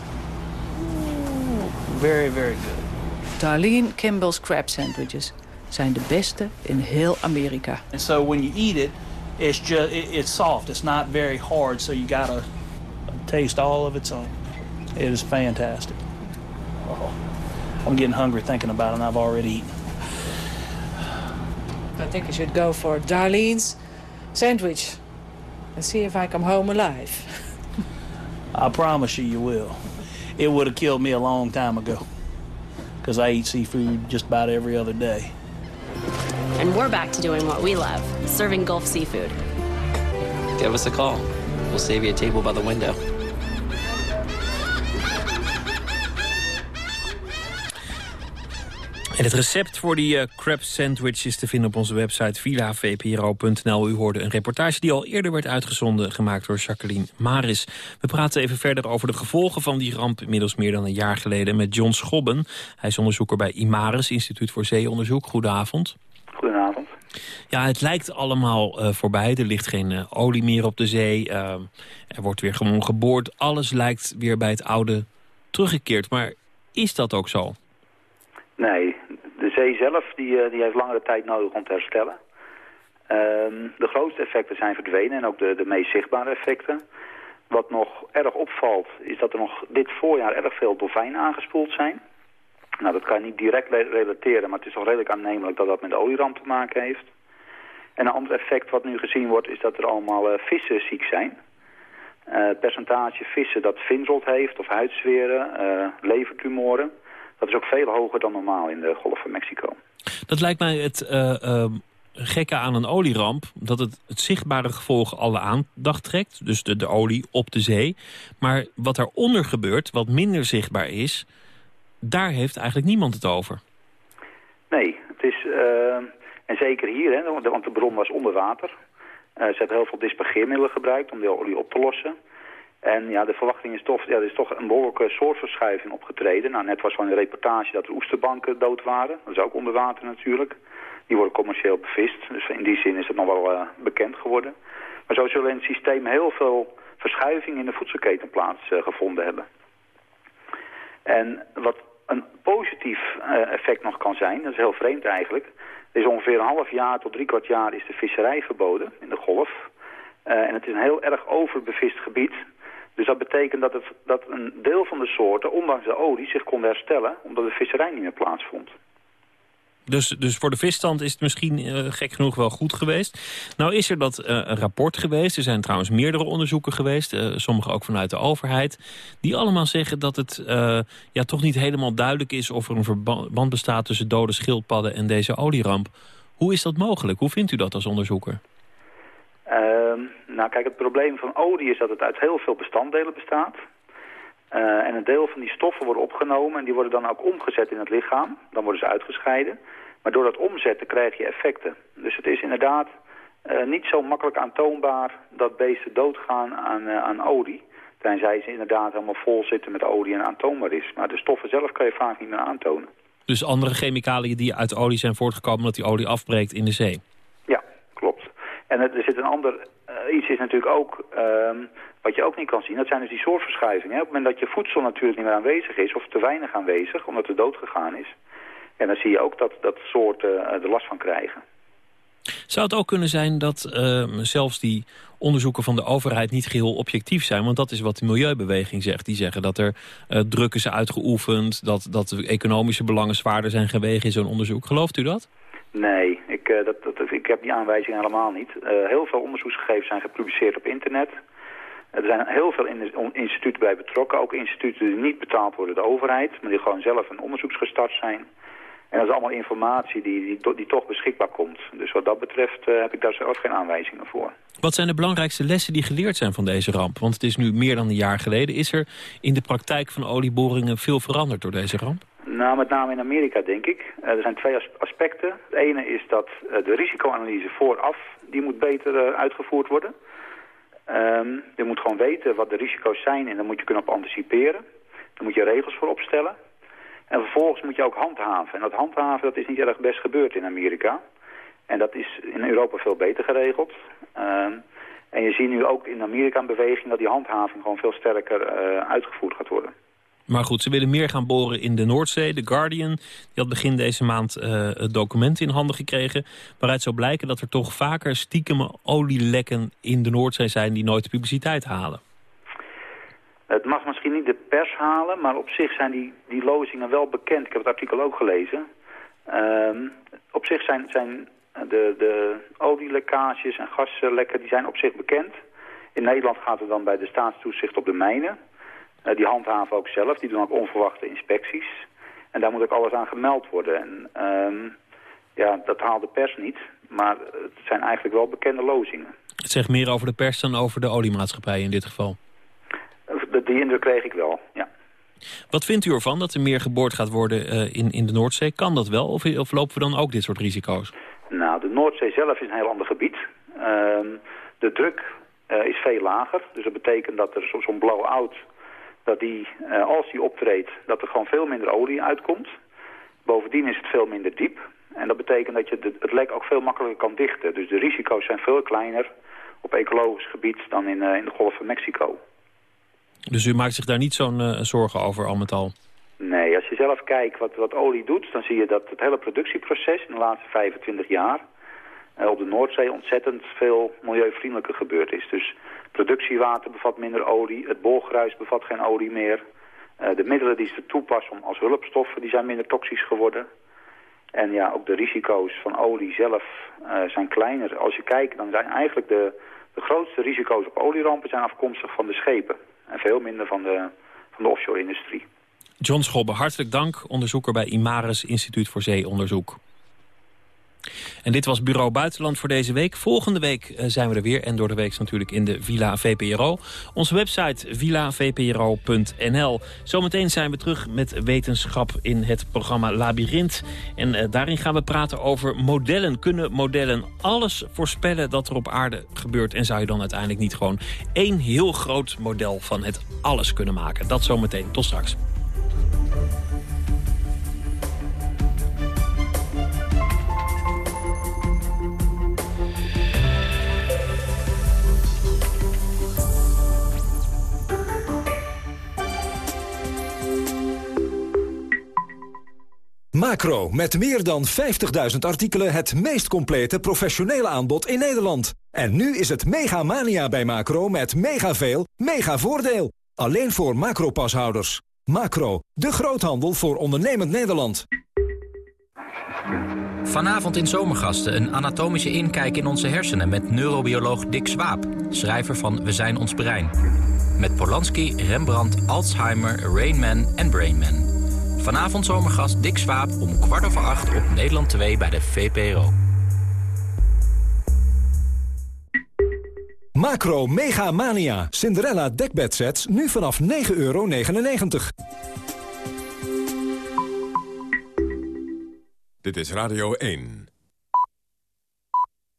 Very, very good. Darlene Kimball's crab sandwiches zijn de beste in heel Amerika. And so when you eat it, it's just it, it's soft. It's not very hard. So you gotta taste all of its own. It is fantastic. Oh, I'm getting hungry thinking about it, and I've already eaten. I think I should go for Darlene's sandwich and see if I come home alive. I promise you, you will. It would have killed me a long time ago, because I eat seafood just about every other day. And we're back to doing what we love serving Gulf seafood. Give us a call. We'll save you a table by the window. En het recept voor die eh, crab sandwich is te vinden op onze website villavpro.nl. U hoorde een reportage die al eerder werd uitgezonden, gemaakt door Jacqueline Maris. We praten even verder over de gevolgen van die ramp, inmiddels meer dan een jaar geleden, met John Schobben. Hij is onderzoeker bij IMARIS, Instituut voor Zeeonderzoek. Goedenavond. Goedenavond. Ja, het lijkt allemaal eh, voorbij. Er ligt geen eh, olie meer op de zee. Er wordt weer gewoon geboord. Alles lijkt weer bij het oude teruggekeerd. Maar is dat ook zo? Nee, zelf die, eh, die heeft langere tijd nodig om te herstellen. Ehm, de grootste effecten zijn verdwenen en ook de, de meest zichtbare effecten. Wat nog erg opvalt is dat er nog dit voorjaar erg veel dolfijnen aangespoeld zijn. Nou, dat kan je niet direct re- relateren, maar het is toch redelijk aannemelijk dat dat met de olieramp te maken heeft. En een ander effect wat nu gezien wordt is dat er allemaal eh, vissen ziek zijn. Het percentage vissen dat vinrot heeft of huidzweren, levertumoren... dat is ook veel hoger dan normaal in de Golf van Mexico. Dat lijkt mij het ehm, gekke aan een olieramp. Dat het, het zichtbare gevolg alle aandacht trekt. Dus de, de olie op de zee. Maar wat daaronder gebeurt, wat minder zichtbaar is... daar heeft eigenlijk niemand het over. Nee, het is, eh, en zeker hier, hè, want de- bron was onder water. Ze hebben heel veel dispergeermiddelen gebruikt om de olie op te lossen. En ja, de verwachting is toch, ja, er is toch een behoorlijke soortverschuiving opgetreden. Nou, net was van een reportage dat er oesterbanken dood waren. Dat is ook onder water natuurlijk. Die worden commercieel bevist. Dus in die zin is het nog wel eh, bekend geworden. Maar zo zullen in het systeem heel veel verschuivingen in de voedselketen plaatsgevonden hebben. En wat een positief eh, effect nog kan zijn, dat is heel vreemd eigenlijk. Is ongeveer een half jaar tot drie kwart jaar is de visserij verboden in de golf. Eh, en het is een heel erg overbevist gebied. Dus dat betekent dat, het, dat een deel van de soorten, ondanks de olie, zich kon herstellen... omdat de visserij niet meer plaatsvond. Dus, dus voor de visstand is het misschien uh, gek genoeg wel goed geweest. Nou is er dat uh, een rapport geweest. Er zijn trouwens meerdere onderzoeken geweest. Uh, sommige ook vanuit de overheid. Die allemaal zeggen dat het ja, toch niet helemaal duidelijk is... of er een verband bestaat tussen dode schildpadden en deze olieramp. Hoe is dat mogelijk? Hoe vindt u dat als onderzoeker? Ehm, nou kijk, het probleem van olie is dat het uit heel veel bestanddelen bestaat. en een deel van die stoffen worden opgenomen en die worden dan ook omgezet in het lichaam. Dan worden ze uitgescheiden. Maar door dat omzetten krijg je effecten. Dus het is inderdaad uh, niet zo makkelijk aantoonbaar dat beesten doodgaan aan, uh, aan olie. Tenzij ze inderdaad helemaal vol zitten met olie en aantoonbaar is. Maar de stoffen zelf kan je vaak niet meer aantonen. Dus andere chemicaliën die uit olie zijn voortgekomen omdat die olie afbreekt in de zee? En er zit een ander... Uh, iets is natuurlijk ook... Ehm, wat je ook niet kan zien, dat zijn dus die soortverschuivingen. Op het moment dat je voedsel natuurlijk niet meer aanwezig is... of te weinig aanwezig, omdat het dood gegaan is... En dan zie je ook dat, dat soorten uh, er last van krijgen. Zou het ook kunnen zijn dat uh, zelfs die onderzoeken van de overheid niet geheel objectief zijn? Want dat is wat de milieubeweging zegt. Die zeggen dat er uh, druk is uitgeoefend, dat, dat economische belangen zwaarder zijn gewegen in zo'n onderzoek. Gelooft u dat? Nee, uh, dat, dat, ik heb die aanwijzing helemaal niet. heel veel onderzoeksgegevens zijn gepubliceerd op internet. Er zijn heel veel instituten bij betrokken. Ook instituten die niet betaald worden door de overheid, maar die gewoon zelf een onderzoek gestart zijn. En dat is allemaal informatie die, die, toch beschikbaar komt. Dus wat dat betreft uh, heb ik daar zelf geen aanwijzingen voor. Wat zijn de belangrijkste lessen die geleerd zijn van deze ramp? Want het is nu meer dan een jaar geleden. Is er in de praktijk van olieboringen veel veranderd door deze ramp? Nou, met name in Amerika, denk ik. Uh, er zijn twee aspecten. Het ene is dat uh, de risicoanalyse vooraf, die moet beter uitgevoerd worden. Um, je moet gewoon weten wat de risico's zijn en dan moet je kunnen anticiperen. Daar moet je regels voor opstellen. En vervolgens moet je ook handhaven. En dat handhaven dat is niet erg best gebeurd in Amerika. En dat is in Europa veel beter geregeld. Uh, en je ziet nu ook in Amerika een beweging dat die handhaving gewoon veel sterker uh, uitgevoerd gaat worden. Maar goed, ze willen meer gaan boren in de Noordzee. The Guardian die had begin deze maand uh, het document in handen gekregen... waaruit zou blijken dat er toch vaker stiekem olielekken in de Noordzee zijn... die nooit de publiciteit halen. Het mag misschien niet de pers halen, maar op zich zijn die, die lozingen wel bekend. Ik heb het artikel ook gelezen. Um, op zich zijn, zijn de, de olielekkages en gaslekken die zijn op zich bekend. In Nederland gaat het dan bij de staatstoezicht op de mijnen. Uh, die handhaven ook zelf, die doen ook onverwachte inspecties. En daar moet ook alles aan gemeld worden. En um, ja, dat haalt de pers niet, maar het zijn eigenlijk wel bekende lozingen. Het zegt meer over de pers dan over de oliemaatschappij in dit geval. Die indruk kreeg ik wel, ja. Wat vindt u ervan dat er meer geboord gaat worden uh, in, in de Noordzee? Kan dat wel of, of, lopen we dan ook dit soort risico's? Nou, de Noordzee zelf is een heel ander gebied. Uh, de druk uh, is veel lager. Dus dat betekent dat er zo'n blow-out, dat die, uh, als die optreedt, dat er gewoon veel minder olie uitkomt. Bovendien is het veel minder diep. En dat betekent dat je het lek ook veel makkelijker kan dichten. Dus de risico's zijn veel kleiner op ecologisch gebied dan in, in de Golf van Mexico. Dus u maakt zich daar niet zo'n uh, zorgen over al met al? Nee, als je zelf kijkt wat, wat olie doet... dan zie je dat het hele productieproces in de laatste 25 jaar... Uh, op de Noordzee ontzettend veel milieuvriendelijker gebeurd is. Dus productiewater bevat minder olie, het boorgruis bevat geen olie meer... Uh, de middelen die ze toepassen als hulpstoffen die zijn minder toxisch geworden. En ja, ook de risico's van olie zelf zijn kleiner. Als je kijkt, dan zijn eigenlijk de, de grootste risico's op olierampen zijn afkomstig van de schepen. En veel minder van de, van de offshore-industrie. John Schobbe, hartelijk dank. Onderzoeker bij Imaris Instituut voor Zeeonderzoek. En dit was Bureau Buitenland voor deze week. Volgende week eh, zijn we er weer. En door de week natuurlijk in de Villa VPRO. Onze website villavpro.nl. Zometeen zijn we terug met wetenschap in het programma Labyrinth. En uh, daarin gaan we praten over modellen. Kunnen modellen alles voorspellen dat er op aarde gebeurt? En zou je dan uiteindelijk niet gewoon één heel groot model van het alles kunnen maken? Dat zometeen. Tot straks. Macro, met meer dan 50.000 artikelen het meest complete professionele aanbod in Nederland. En nu is het mega mania bij Macro met mega veel, mega voordeel. Alleen voor Macro-pashouders. Macro, de groothandel voor ondernemend Nederland. Vanavond in Zomergasten een anatomische inkijk in onze hersenen... met neurobioloog Dick Swaap, schrijver van We zijn ons brein. Met Polanski, Rembrandt, Alzheimer, Rainman en Brainman. Vanavond zomergast Dick Swaap om kwart over acht op Nederland 2 bij de VPRO. Macro Mega Mania. Cinderella dekbedsets nu vanaf 9,99 euro. Dit is Radio 1.